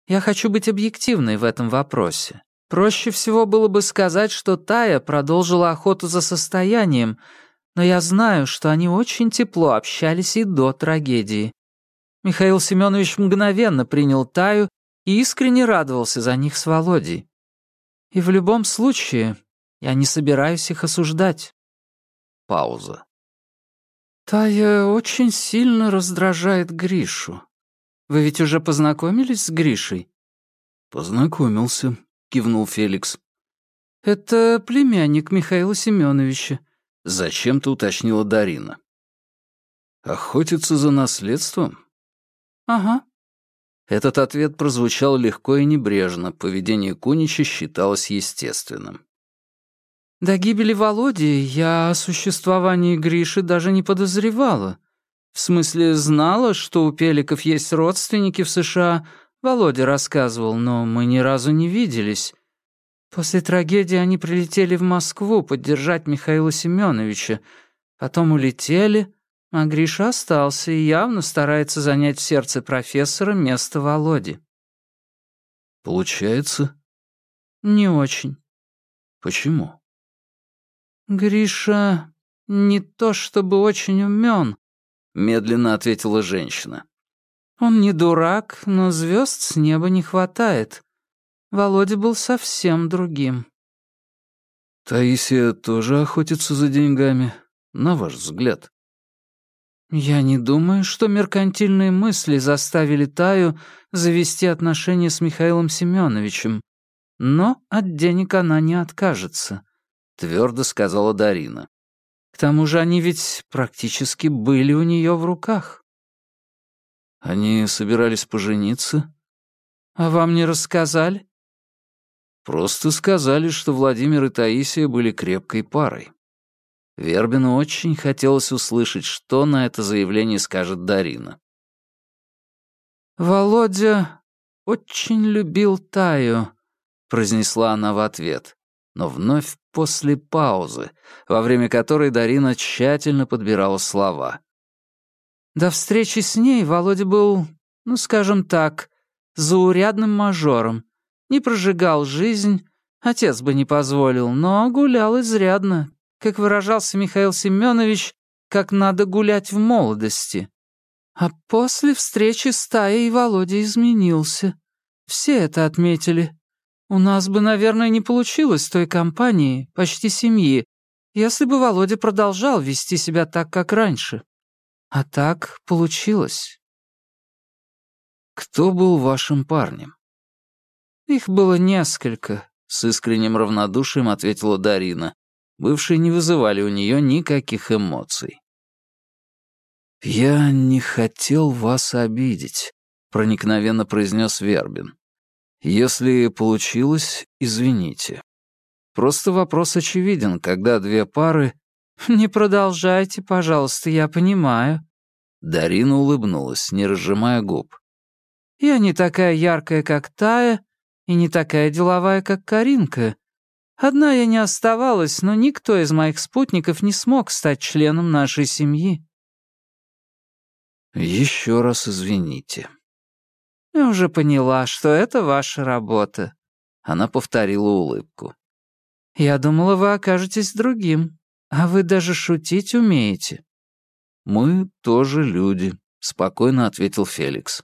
я хочу быть объективной в этом вопросе. Проще всего было бы сказать, что Тая продолжила охоту за состоянием, но я знаю, что они очень тепло общались и до трагедии. Михаил Семенович мгновенно принял Таю и искренне радовался за них с Володей. И в любом случае, я не собираюсь их осуждать. Пауза. Тая очень сильно раздражает Гришу. Вы ведь уже познакомились с Гришей? Познакомился, кивнул Феликс. Это племянник Михаила Семеновича. Зачем-то уточнила Дарина. Охотится за наследством? Ага. Этот ответ прозвучал легко и небрежно, поведение Кунича считалось естественным. До гибели Володи я о существовании Гриши даже не подозревала. В смысле, знала, что у Пеликов есть родственники в США, Володя рассказывал, но мы ни разу не виделись. После трагедии они прилетели в Москву поддержать Михаила Семеновича, потом улетели, а Гриша остался и явно старается занять в сердце профессора место Володи. Получается? Не очень. Почему? Гриша не то чтобы очень умен, медленно ответила женщина. Он не дурак, но звезд с неба не хватает. Володя был совсем другим. Таисия тоже охотится за деньгами, на ваш взгляд? Я не думаю, что меркантильные мысли заставили Таю завести отношения с Михаилом Семеновичем. Но от денег она не откажется, твердо сказала Дарина. К тому же они ведь практически были у нее в руках. Они собирались пожениться? А вам не рассказали? Просто сказали, что Владимир и Таисия были крепкой парой. Вербину очень хотелось услышать, что на это заявление скажет Дарина. «Володя очень любил Таю», — произнесла она в ответ, но вновь после паузы, во время которой Дарина тщательно подбирала слова. До встречи с ней Володя был, ну, скажем так, заурядным мажором. Не прожигал жизнь, отец бы не позволил, но гулял изрядно, как выражался Михаил Семенович, как надо гулять в молодости. А после встречи с Таей Володя изменился. Все это отметили. У нас бы, наверное, не получилось той компании, почти семьи, если бы Володя продолжал вести себя так, как раньше. А так получилось. Кто был вашим парнем? Их было несколько, с искренним равнодушием ответила Дарина. Бывшие не вызывали у нее никаких эмоций. «Я не хотел вас обидеть», — проникновенно произнес Вербин. «Если получилось, извините. Просто вопрос очевиден, когда две пары...» «Не продолжайте, пожалуйста, я понимаю». Дарина улыбнулась, не разжимая губ. «Я не такая яркая, как Тая, и не такая деловая, как Каринка, Одна я не оставалась, но никто из моих спутников не смог стать членом нашей семьи. Еще раз извините. Я уже поняла, что это ваша работа. Она повторила улыбку. Я думала, вы окажетесь другим, а вы даже шутить умеете. Мы тоже люди, спокойно ответил Феликс.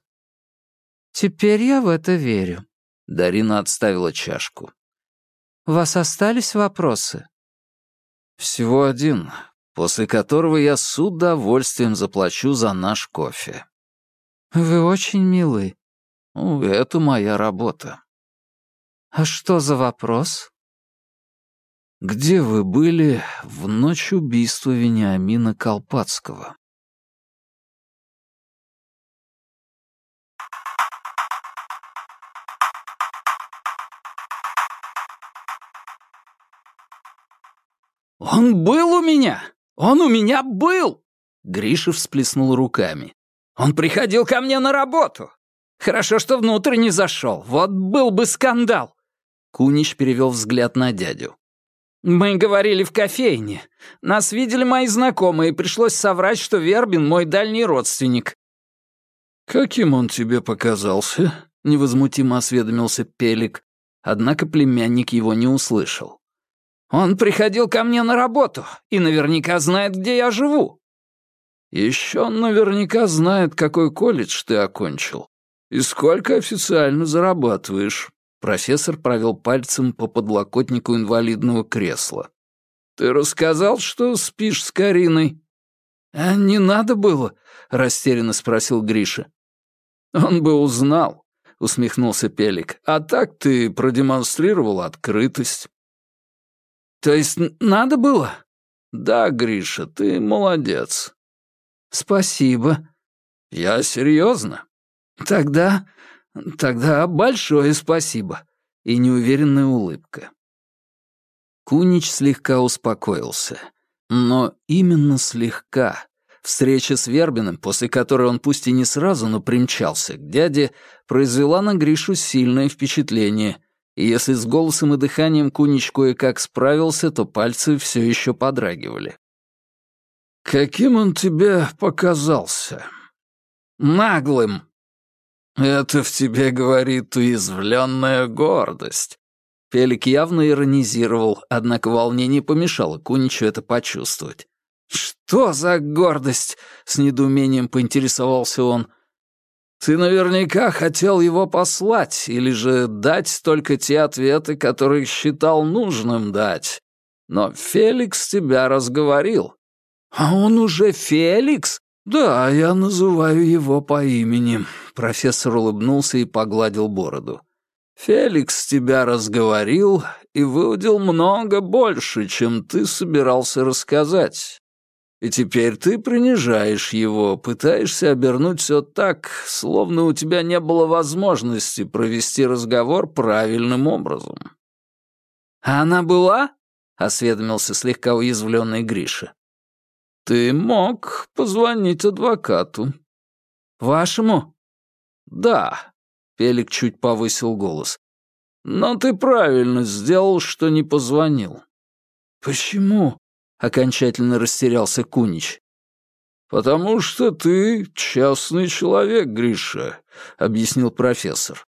Теперь я в это верю. Дарина отставила чашку. У вас остались вопросы? Всего один, после которого я с удовольствием заплачу за наш кофе. Вы очень милы. Ну, это моя работа. А что за вопрос? Где вы были в ночь убийства Вениамина Колпацкого? «Он был у меня! Он у меня был!» Гриша всплеснул руками. «Он приходил ко мне на работу! Хорошо, что внутрь не зашел, вот был бы скандал!» Кунич перевел взгляд на дядю. «Мы говорили в кофейне. Нас видели мои знакомые, и пришлось соврать, что Вербин мой дальний родственник». «Каким он тебе показался?» — невозмутимо осведомился Пелик. Однако племянник его не услышал. Он приходил ко мне на работу и наверняка знает, где я живу». «Еще он наверняка знает, какой колледж ты окончил и сколько официально зарабатываешь». Профессор провел пальцем по подлокотнику инвалидного кресла. «Ты рассказал, что спишь с Кариной?» «А не надо было?» — растерянно спросил Гриша. «Он бы узнал», — усмехнулся Пелик. «А так ты продемонстрировал открытость». То есть надо было? Да, Гриша, ты молодец. Спасибо. Я серьезно. Тогда... тогда большое спасибо. И неуверенная улыбка. Кунич слегка успокоился. Но именно слегка. Встреча с Вербиным, после которой он пусть и не сразу, но примчался к дяде, произвела на Гришу сильное впечатление — и если с голосом и дыханием Кунич кое-как справился, то пальцы все еще подрагивали. «Каким он тебе показался?» «Наглым». «Это в тебе говорит уязвленная гордость». Пелик явно иронизировал, однако волнение помешало Куничу это почувствовать. «Что за гордость?» — с недоумением поинтересовался он. Ты наверняка хотел его послать, или же дать только те ответы, которые считал нужным дать. Но Феликс тебя разговорил. А он уже Феликс? Да, я называю его по имени. Профессор улыбнулся и погладил бороду. Феликс тебя разговорил и выудил много больше, чем ты собирался рассказать. И теперь ты принижаешь его, пытаешься обернуть все так, словно у тебя не было возможности провести разговор правильным образом. «А она была?» — осведомился слегка уязвленный Гриша. «Ты мог позвонить адвокату». «Вашему?» «Да», — Пелик чуть повысил голос. «Но ты правильно сделал, что не позвонил». «Почему?» Окончательно растерялся Кунич. «Потому что ты честный человек, Гриша», — объяснил профессор.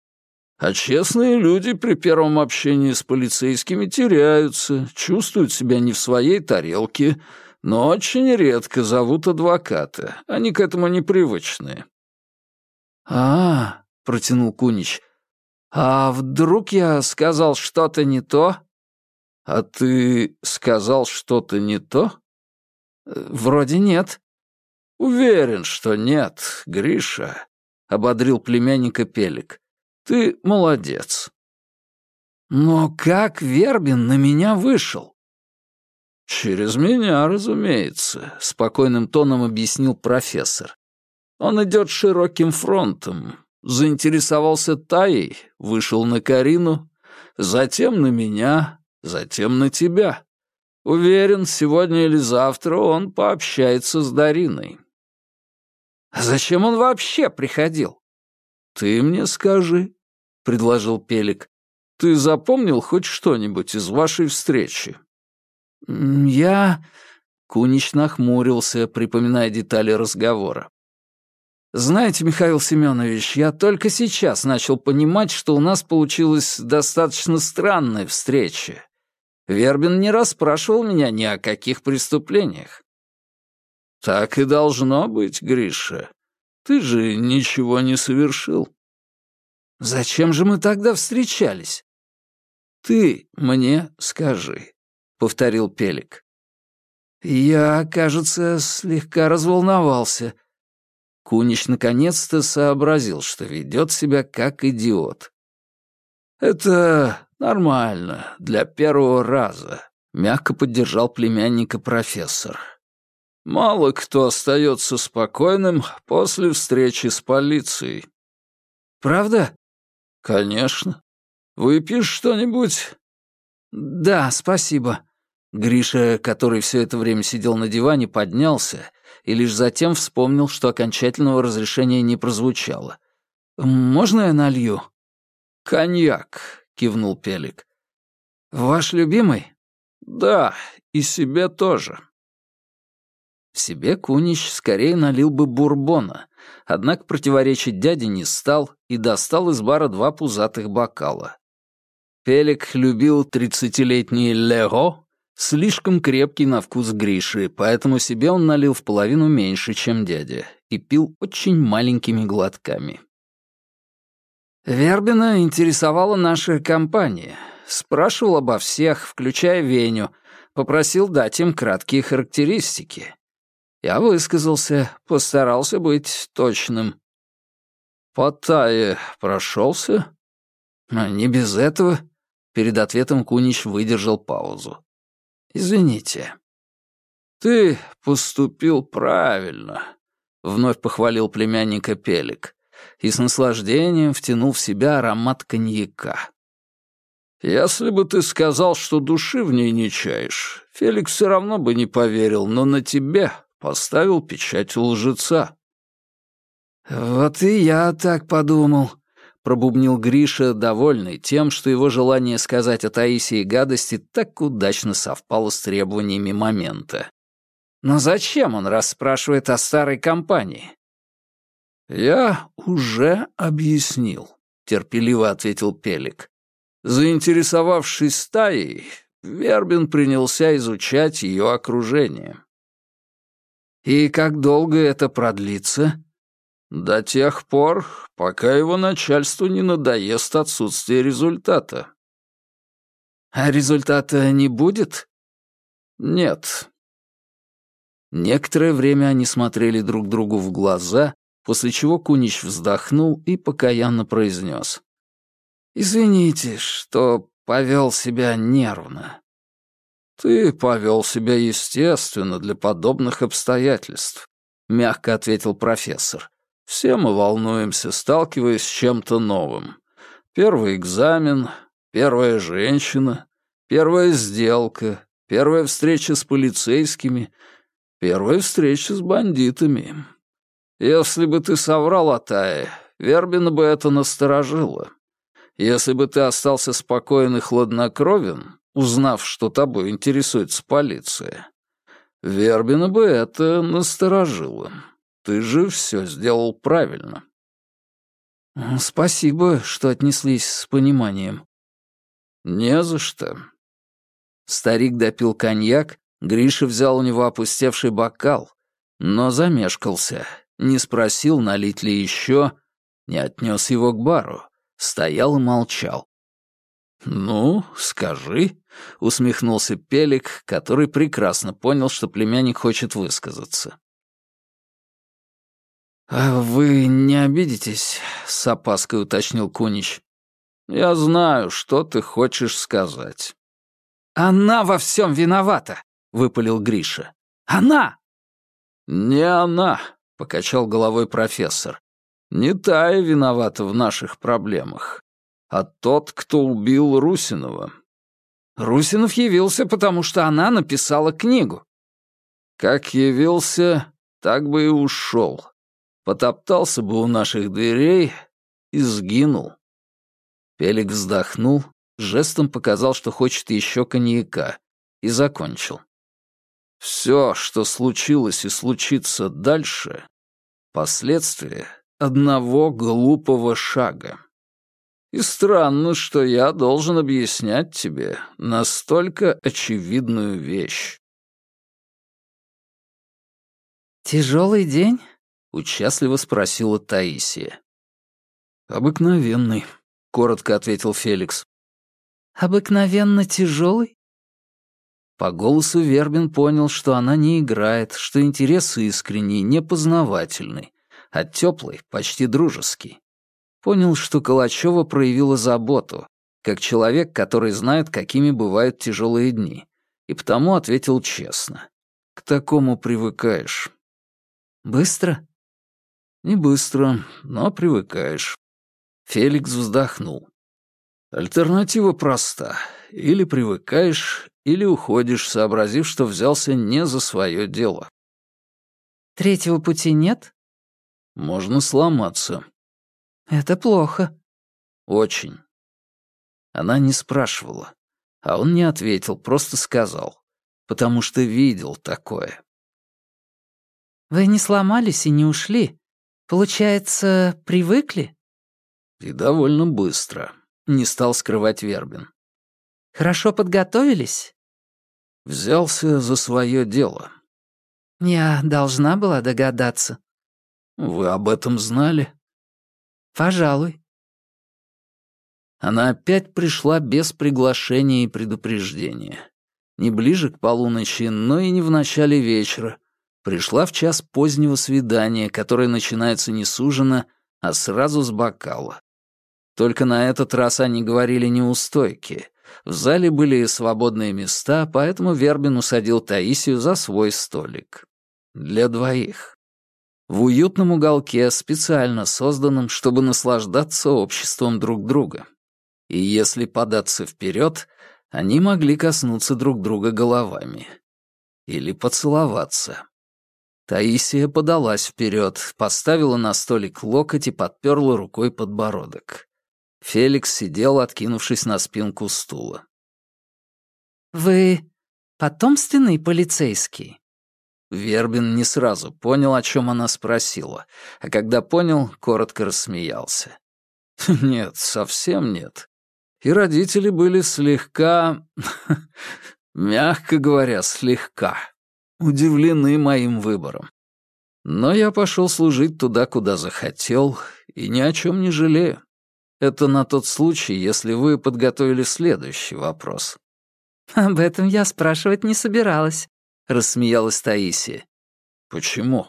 «А честные люди при первом общении с полицейскими теряются, чувствуют себя не в своей тарелке, но очень редко зовут адвоката. Они к этому непривычные». «А, — протянул Кунич, — а вдруг я сказал что-то не то?» «А ты сказал что-то не то?» «Вроде нет». «Уверен, что нет, Гриша», — ободрил племянника Пелик. «Ты молодец». «Но как Вербин на меня вышел?» «Через меня, разумеется», — спокойным тоном объяснил профессор. «Он идет широким фронтом. Заинтересовался Таей, вышел на Карину, затем на меня, затем на тебя. Уверен, сегодня или завтра он пообщается с Дариной. А зачем он вообще приходил? Ты мне скажи, предложил Пелик. ты запомнил хоть что-нибудь из вашей встречи?» «Я...» — Кунич нахмурился, припоминая детали разговора. «Знаете, Михаил Семенович, я только сейчас начал понимать, что у нас получилась достаточно странная встреча. Вербин не расспрашивал меня ни о каких преступлениях». «Так и должно быть, Гриша. Ты же ничего не совершил». «Зачем же мы тогда встречались?» «Ты мне скажи», — повторил Пелик. Я, кажется, слегка разволновался. Кунич наконец-то сообразил, что ведет себя как идиот. «Это нормально для первого раза», — мягко поддержал племянника профессор. «Мало кто остается спокойным после встречи с полицией». «Правда?» «Конечно. Выпьешь что-нибудь?» «Да, спасибо». Гриша, который все это время сидел на диване, поднялся и лишь затем вспомнил, что окончательного разрешения не прозвучало. «Можно я налью?» «Коньяк», — кивнул Пелик. «Ваш любимый?» «Да, и себе тоже». Себе Кунич скорее налил бы бурбона, однако противоречить дяде не стал и достал из бара два пузатых бокала. Пелик любил тридцатилетний Лего, слишком крепкий на вкус Гриши, поэтому себе он налил в половину меньше, чем дядя, и пил очень маленькими глотками. Вербина интересовала наша компания. Спрашивал обо всех, включая Веню, попросил дать им краткие характеристики. Я высказался, постарался быть точным. «Паттайе прошелся?» «А «Не без этого», Перед ответом Кунич выдержал паузу. «Извините». «Ты поступил правильно», — вновь похвалил племянника Пелик и с наслаждением втянул в себя аромат коньяка. «Если бы ты сказал, что души в ней не чаешь, Феликс все равно бы не поверил, но на тебе поставил печать лжеца». «Вот и я так подумал», пробубнил Гриша, довольный тем, что его желание сказать о Таисии гадости так удачно совпало с требованиями момента. Но зачем он расспрашивает о старой компании? «Я уже объяснил», — терпеливо ответил Пелик. Заинтересовавшись стаей, Вербин принялся изучать ее окружение. «И как долго это продлится?» До тех пор, пока его начальству не надоест отсутствие результата. А результата не будет? Нет. Некоторое время они смотрели друг другу в глаза, после чего Кунич вздохнул и покаянно произнес. «Извините, что повел себя нервно». «Ты повел себя естественно для подобных обстоятельств», — мягко ответил профессор. Все мы волнуемся, сталкиваясь с чем-то новым. Первый экзамен, первая женщина, первая сделка, первая встреча с полицейскими, первая встреча с бандитами. Если бы ты соврал о Тае, Вербина бы это насторожило. Если бы ты остался спокоен и хладнокровен, узнав, что тобой интересуется полиция, Вербина бы это насторожило. Ты же все сделал правильно. Спасибо, что отнеслись с пониманием. Не за что. Старик допил коньяк, Гриша взял у него опустевший бокал, но замешкался, не спросил, налить ли еще, не отнес его к бару, стоял и молчал. «Ну, скажи», — усмехнулся Пелик, который прекрасно понял, что племянник хочет высказаться. «А вы не обидитесь?» — с опаской уточнил Кунич. «Я знаю, что ты хочешь сказать». «Она во всем виновата!» — выпалил Гриша. «Она!» «Не она!» — покачал головой профессор. «Не Тая виновата в наших проблемах, а тот, кто убил Русинова». «Русинов явился, потому что она написала книгу». «Как явился, так бы и ушел», потоптался бы у наших дверей и сгинул. Пелик вздохнул, жестом показал, что хочет еще коньяка, и закончил. Все, что случилось и случится дальше, последствия одного глупого шага. И странно, что я должен объяснять тебе настолько очевидную вещь. «Тяжелый день?» — участливо спросила Таисия. «Обыкновенный», — коротко ответил Феликс. «Обыкновенно тяжелый?» По голосу Вербин понял, что она не играет, что интерес искренний, непознавательный, а теплый, почти дружеский. Понял, что Калачева проявила заботу, как человек, который знает, какими бывают тяжелые дни, и потому ответил честно. «К такому привыкаешь». «Быстро?» «Не быстро, но привыкаешь». Феликс вздохнул. «Альтернатива проста. Или привыкаешь, или уходишь, сообразив, что взялся не за свое дело». «Третьего пути нет?» «Можно сломаться». «Это плохо». «Очень». Она не спрашивала, а он не ответил, просто сказал, потому что видел такое. «Вы не сломались и не ушли. Получается, привыкли?» «И довольно быстро», — не стал скрывать Вербин. «Хорошо подготовились?» «Взялся за свое дело». «Я должна была догадаться». «Вы об этом знали?» «Пожалуй». Она опять пришла без приглашения и предупреждения. Не ближе к полуночи, но и не в начале вечера. Пришла в час позднего свидания, которое начинается не с ужина, а сразу с бокала. Только на этот раз они говорили не у стойки. В зале были свободные места, поэтому Вербин усадил Таисию за свой столик. Для двоих в уютном уголке, специально созданном, чтобы наслаждаться обществом друг друга. И если податься вперед, они могли коснуться друг друга головами. Или поцеловаться. Таисия подалась вперед, поставила на столик локоть и подперла рукой подбородок. Феликс сидел, откинувшись на спинку стула. «Вы потомственный полицейский?» Вербин не сразу понял, о чем она спросила, а когда понял, коротко рассмеялся. «Нет, совсем нет. И родители были слегка... мягко говоря, слегка удивлены моим выбором. Но я пошел служить туда, куда захотел, и ни о чем не жалею. Это на тот случай, если вы подготовили следующий вопрос». «Об этом я спрашивать не собиралась», — рассмеялась Таисия. «Почему?»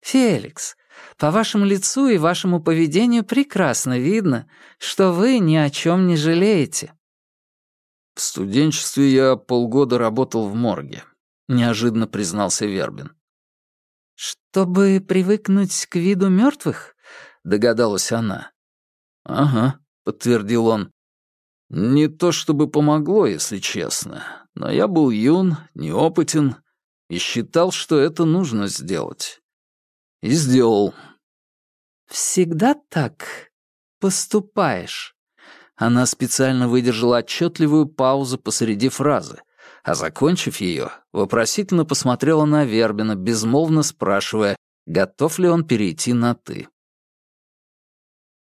«Феликс, по вашему лицу и вашему поведению прекрасно видно, что вы ни о чем не жалеете». В студенчестве я полгода работал в морге, неожиданно признался Вербин. Чтобы привыкнуть к виду мертвых, догадалась она. Ага, подтвердил он. Не то чтобы помогло, если честно, но я был юн, неопытен и считал, что это нужно сделать. И сделал. «Всегда так поступаешь?» Она специально выдержала отчетливую паузу посреди фразы, а, закончив ее, вопросительно посмотрела на Вербина, безмолвно спрашивая, готов ли он перейти на «ты».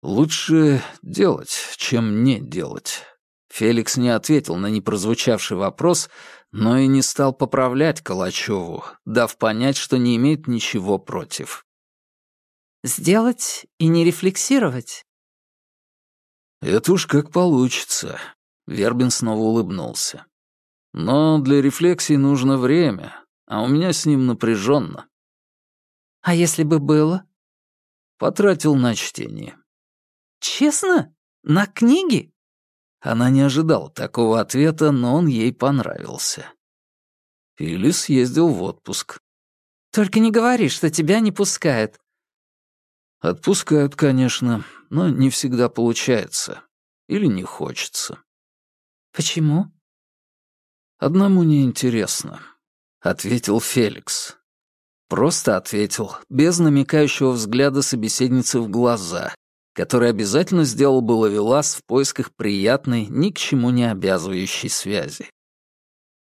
«Лучше делать, чем не делать». Феликс не ответил на непрозвучавший вопрос, но и не стал поправлять Калачеву, дав понять, что не имеет ничего против. «Сделать и не рефлексировать?» «Это уж как получится», — Вербин снова улыбнулся. «Но для рефлексии нужно время, а у меня с ним напряженно. «А если бы было?» «Потратил на чтение». «Честно? На книги?» Она не ожидала такого ответа, но он ей понравился. Или съездил в отпуск. «Только не говори, что тебя не пускают». «Отпускают, конечно, но не всегда получается. Или не хочется». «Почему?» «Одному не интересно», — ответил Феликс. Просто ответил, без намекающего взгляда собеседницы в глаза, который обязательно сделал бы ловелас в поисках приятной, ни к чему не обязывающей связи.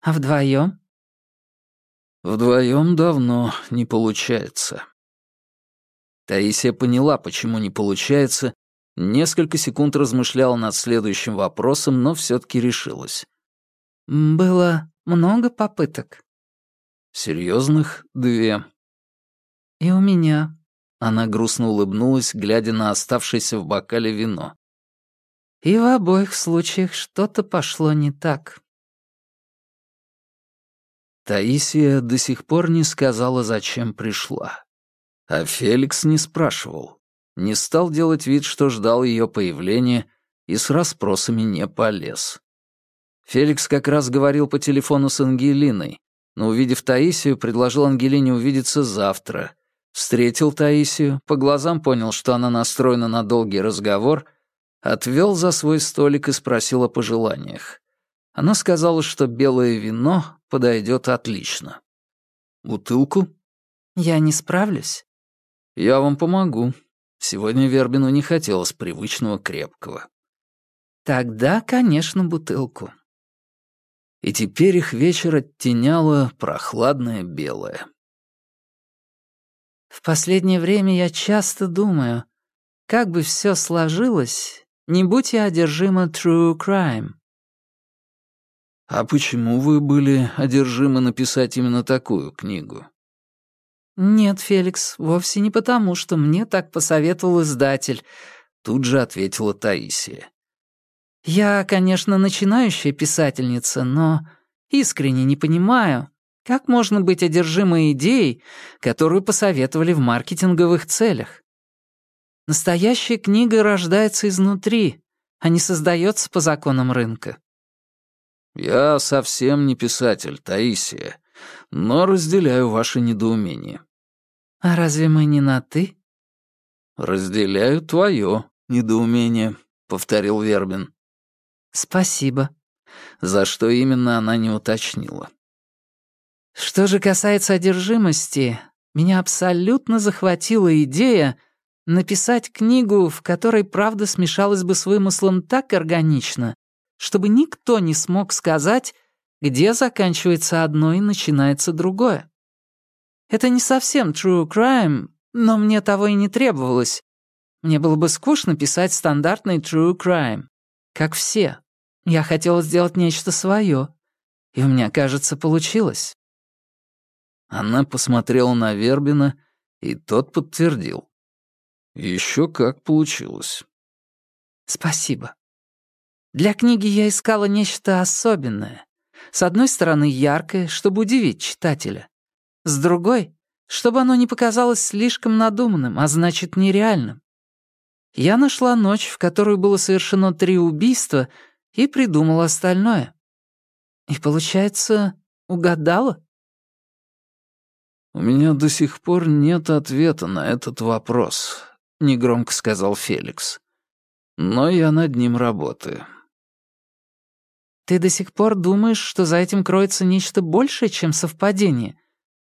«А вдвоем?» «Вдвоем давно не получается». Таисия поняла, почему не получается, несколько секунд размышляла над следующим вопросом, но все-таки решилась. «Было много попыток?» «Серьезных две». «И у меня», она грустно улыбнулась, глядя на оставшееся в бокале вино. «И в обоих случаях что-то пошло не так». Таисия до сих пор не сказала, зачем пришла. А Феликс не спрашивал. Не стал делать вид, что ждал ее появления, и с расспросами не полез. Феликс как раз говорил по телефону с Ангелиной, но, увидев Таисию, предложил Ангелине увидеться завтра, Встретил Таисию, по глазам понял, что она настроена на долгий разговор, отвел за свой столик и спросил о пожеланиях. Она сказала, что белое вино подойдет отлично. «Бутылку?» «Я не справлюсь». «Я вам помогу». Сегодня Вербину не хотелось привычного крепкого. «Тогда, конечно, бутылку». И теперь их вечер оттеняло прохладное белое. В последнее время я часто думаю, как бы все сложилось, не будь я одержима true crime. А почему вы были одержимы написать именно такую книгу? Нет, Феликс, вовсе не потому, что мне так посоветовал издатель, тут же ответила Таисия. Я, конечно, начинающая писательница, но искренне не понимаю, как можно быть одержимой идеей, которую посоветовали в маркетинговых целях? Настоящая книга рождается изнутри, а не создается по законам рынка. Я совсем не писатель, Таисия, но разделяю ваше недоумение. А разве мы не на «ты»? Разделяю твое недоумение, повторил Вербин. Спасибо. За что именно она не уточнила. Что же касается одержимости, меня абсолютно захватила идея написать книгу, в которой правда смешалась бы с вымыслом так органично, чтобы никто не смог сказать, где заканчивается одно и начинается другое. Это не совсем true crime, но мне того и не требовалось. Мне было бы скучно писать стандартный true crime, как все. Я хотела сделать нечто свое, и у меня, кажется, получилось. Она посмотрела на Вербина, и тот подтвердил. Еще как получилось. Спасибо. Для книги я искала нечто особенное. С одной стороны, яркое, чтобы удивить читателя. С другой, чтобы оно не показалось слишком надуманным, а значит, нереальным. Я нашла ночь, в которую было совершено три убийства, и придумала остальное. И, получается, угадала? «У меня до сих пор нет ответа на этот вопрос», — негромко сказал Феликс. «Но я над ним работаю». «Ты до сих пор думаешь, что за этим кроется нечто большее, чем совпадение?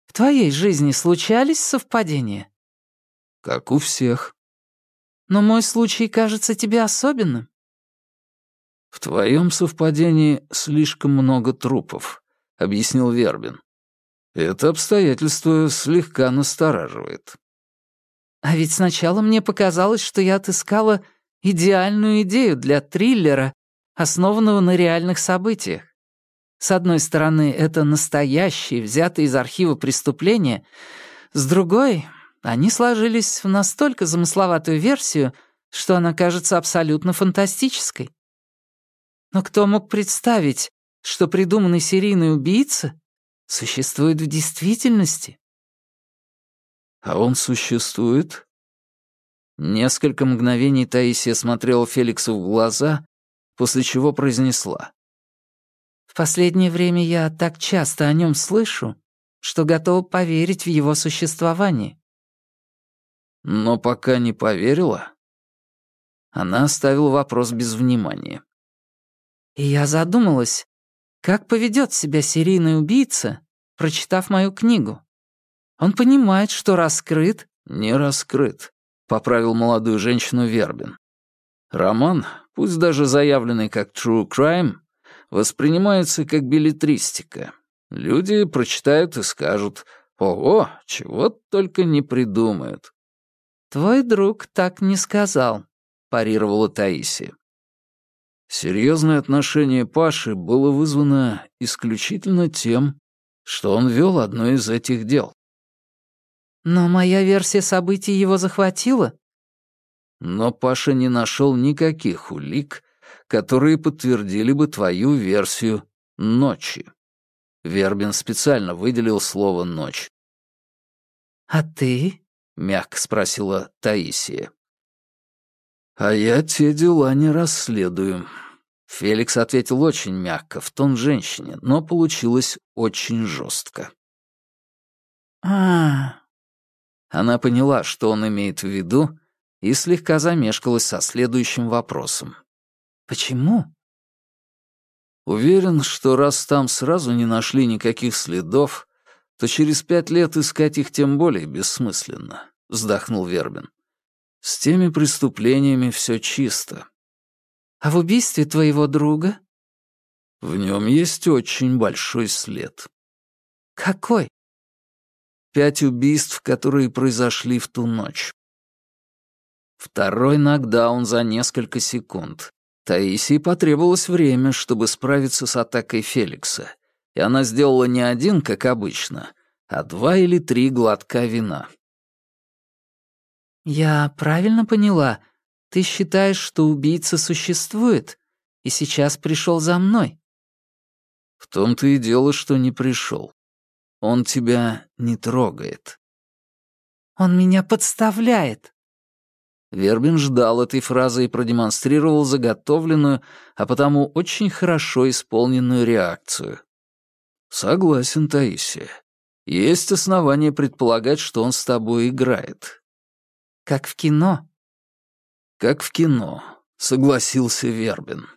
В твоей жизни случались совпадения?» «Как у всех». «Но мой случай кажется тебе особенным». «В твоем совпадении слишком много трупов», — объяснил Вербин. Это обстоятельство слегка настораживает. А ведь сначала мне показалось, что я отыскала идеальную идею для триллера, основанного на реальных событиях. С одной стороны, это настоящие, взятые из архива преступления, с другой, они сложились в настолько замысловатую версию, что она кажется абсолютно фантастической. Но кто мог представить, что придуманный серийный убийца существует в действительности. А он существует? Несколько мгновений Таисия смотрела Феликсу в глаза, после чего произнесла. «В последнее время я так часто о нем слышу, что готова поверить в его существование». «Но пока не поверила?» Она оставила вопрос без внимания. И я задумалась, как поведет себя серийный убийца, прочитав мою книгу? Он понимает, что раскрыт... Не раскрыт, поправил молодую женщину Вербин. Роман, пусть даже заявленный как true crime, воспринимается как билетристика. Люди прочитают и скажут «Ого, чего только не придумают». «Твой друг так не сказал», — парировала Таисия. Серьезное отношение Паши было вызвано исключительно тем, что он вел одно из этих дел. «Но моя версия событий его захватила?» Но Паша не нашел никаких улик, которые подтвердили бы твою версию «ночи». Вербин специально выделил слово «ночь». «А ты?» — мягко спросила Таисия. «А я те дела не расследую». Феликс ответил очень мягко, в тон женщине, но получилось очень жестко. а Она поняла, что он имеет в виду, и слегка замешкалась со следующим вопросом. «Почему?» Уверен, что раз там сразу не нашли никаких следов, то через пять лет искать их тем более бессмысленно», — вздохнул Вербин. «С теми преступлениями все чисто». «А в убийстве твоего друга?» «В нем есть очень большой след». «Какой?» «Пять убийств, которые произошли в ту ночь». Второй нокдаун за несколько секунд. Таисии потребовалось время, чтобы справиться с атакой Феликса, и она сделала не один, как обычно, а два или три глотка вина. «Я правильно поняла? Ты считаешь, что убийца существует, и сейчас пришел за мной?» «В том-то и дело, что не пришел. Он тебя не трогает». «Он меня подставляет». Вербин ждал этой фразы и продемонстрировал заготовленную, а потому очень хорошо исполненную реакцию. «Согласен, Таисия. Есть основания предполагать, что он с тобой играет». «Как в кино?» «Как в кино», — согласился Вербин.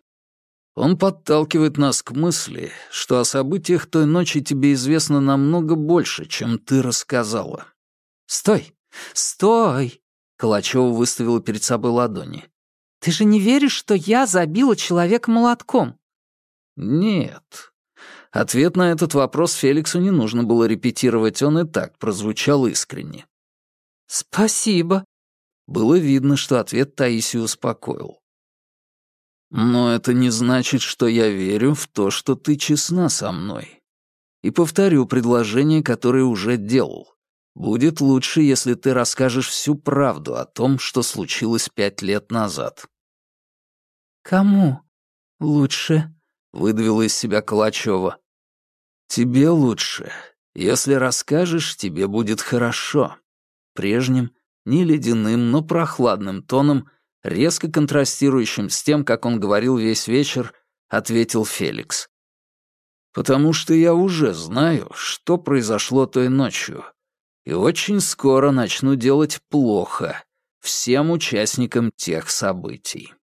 «Он подталкивает нас к мысли, что о событиях той ночи тебе известно намного больше, чем ты рассказала». «Стой! Стой!» Калачева выставила перед собой ладони. «Ты же не веришь, что я забила человека молотком?» «Нет». Ответ на этот вопрос Феликсу не нужно было репетировать, он и так прозвучал искренне. «Спасибо». Было видно, что ответ Таисию успокоил. «Но это не значит, что я верю в то, что ты честна со мной. И повторю предложение, которое уже делал. Будет лучше, если ты расскажешь всю правду о том, что случилось пять лет назад». «Кому лучше?» — выдавила из себя Калачева. «Тебе лучше. Если расскажешь, тебе будет хорошо». Прежним, не ледяным, но прохладным тоном, резко контрастирующим с тем, как он говорил весь вечер, ответил Феликс. «Потому что я уже знаю, что произошло той ночью, и очень скоро начну делать плохо всем участникам тех событий.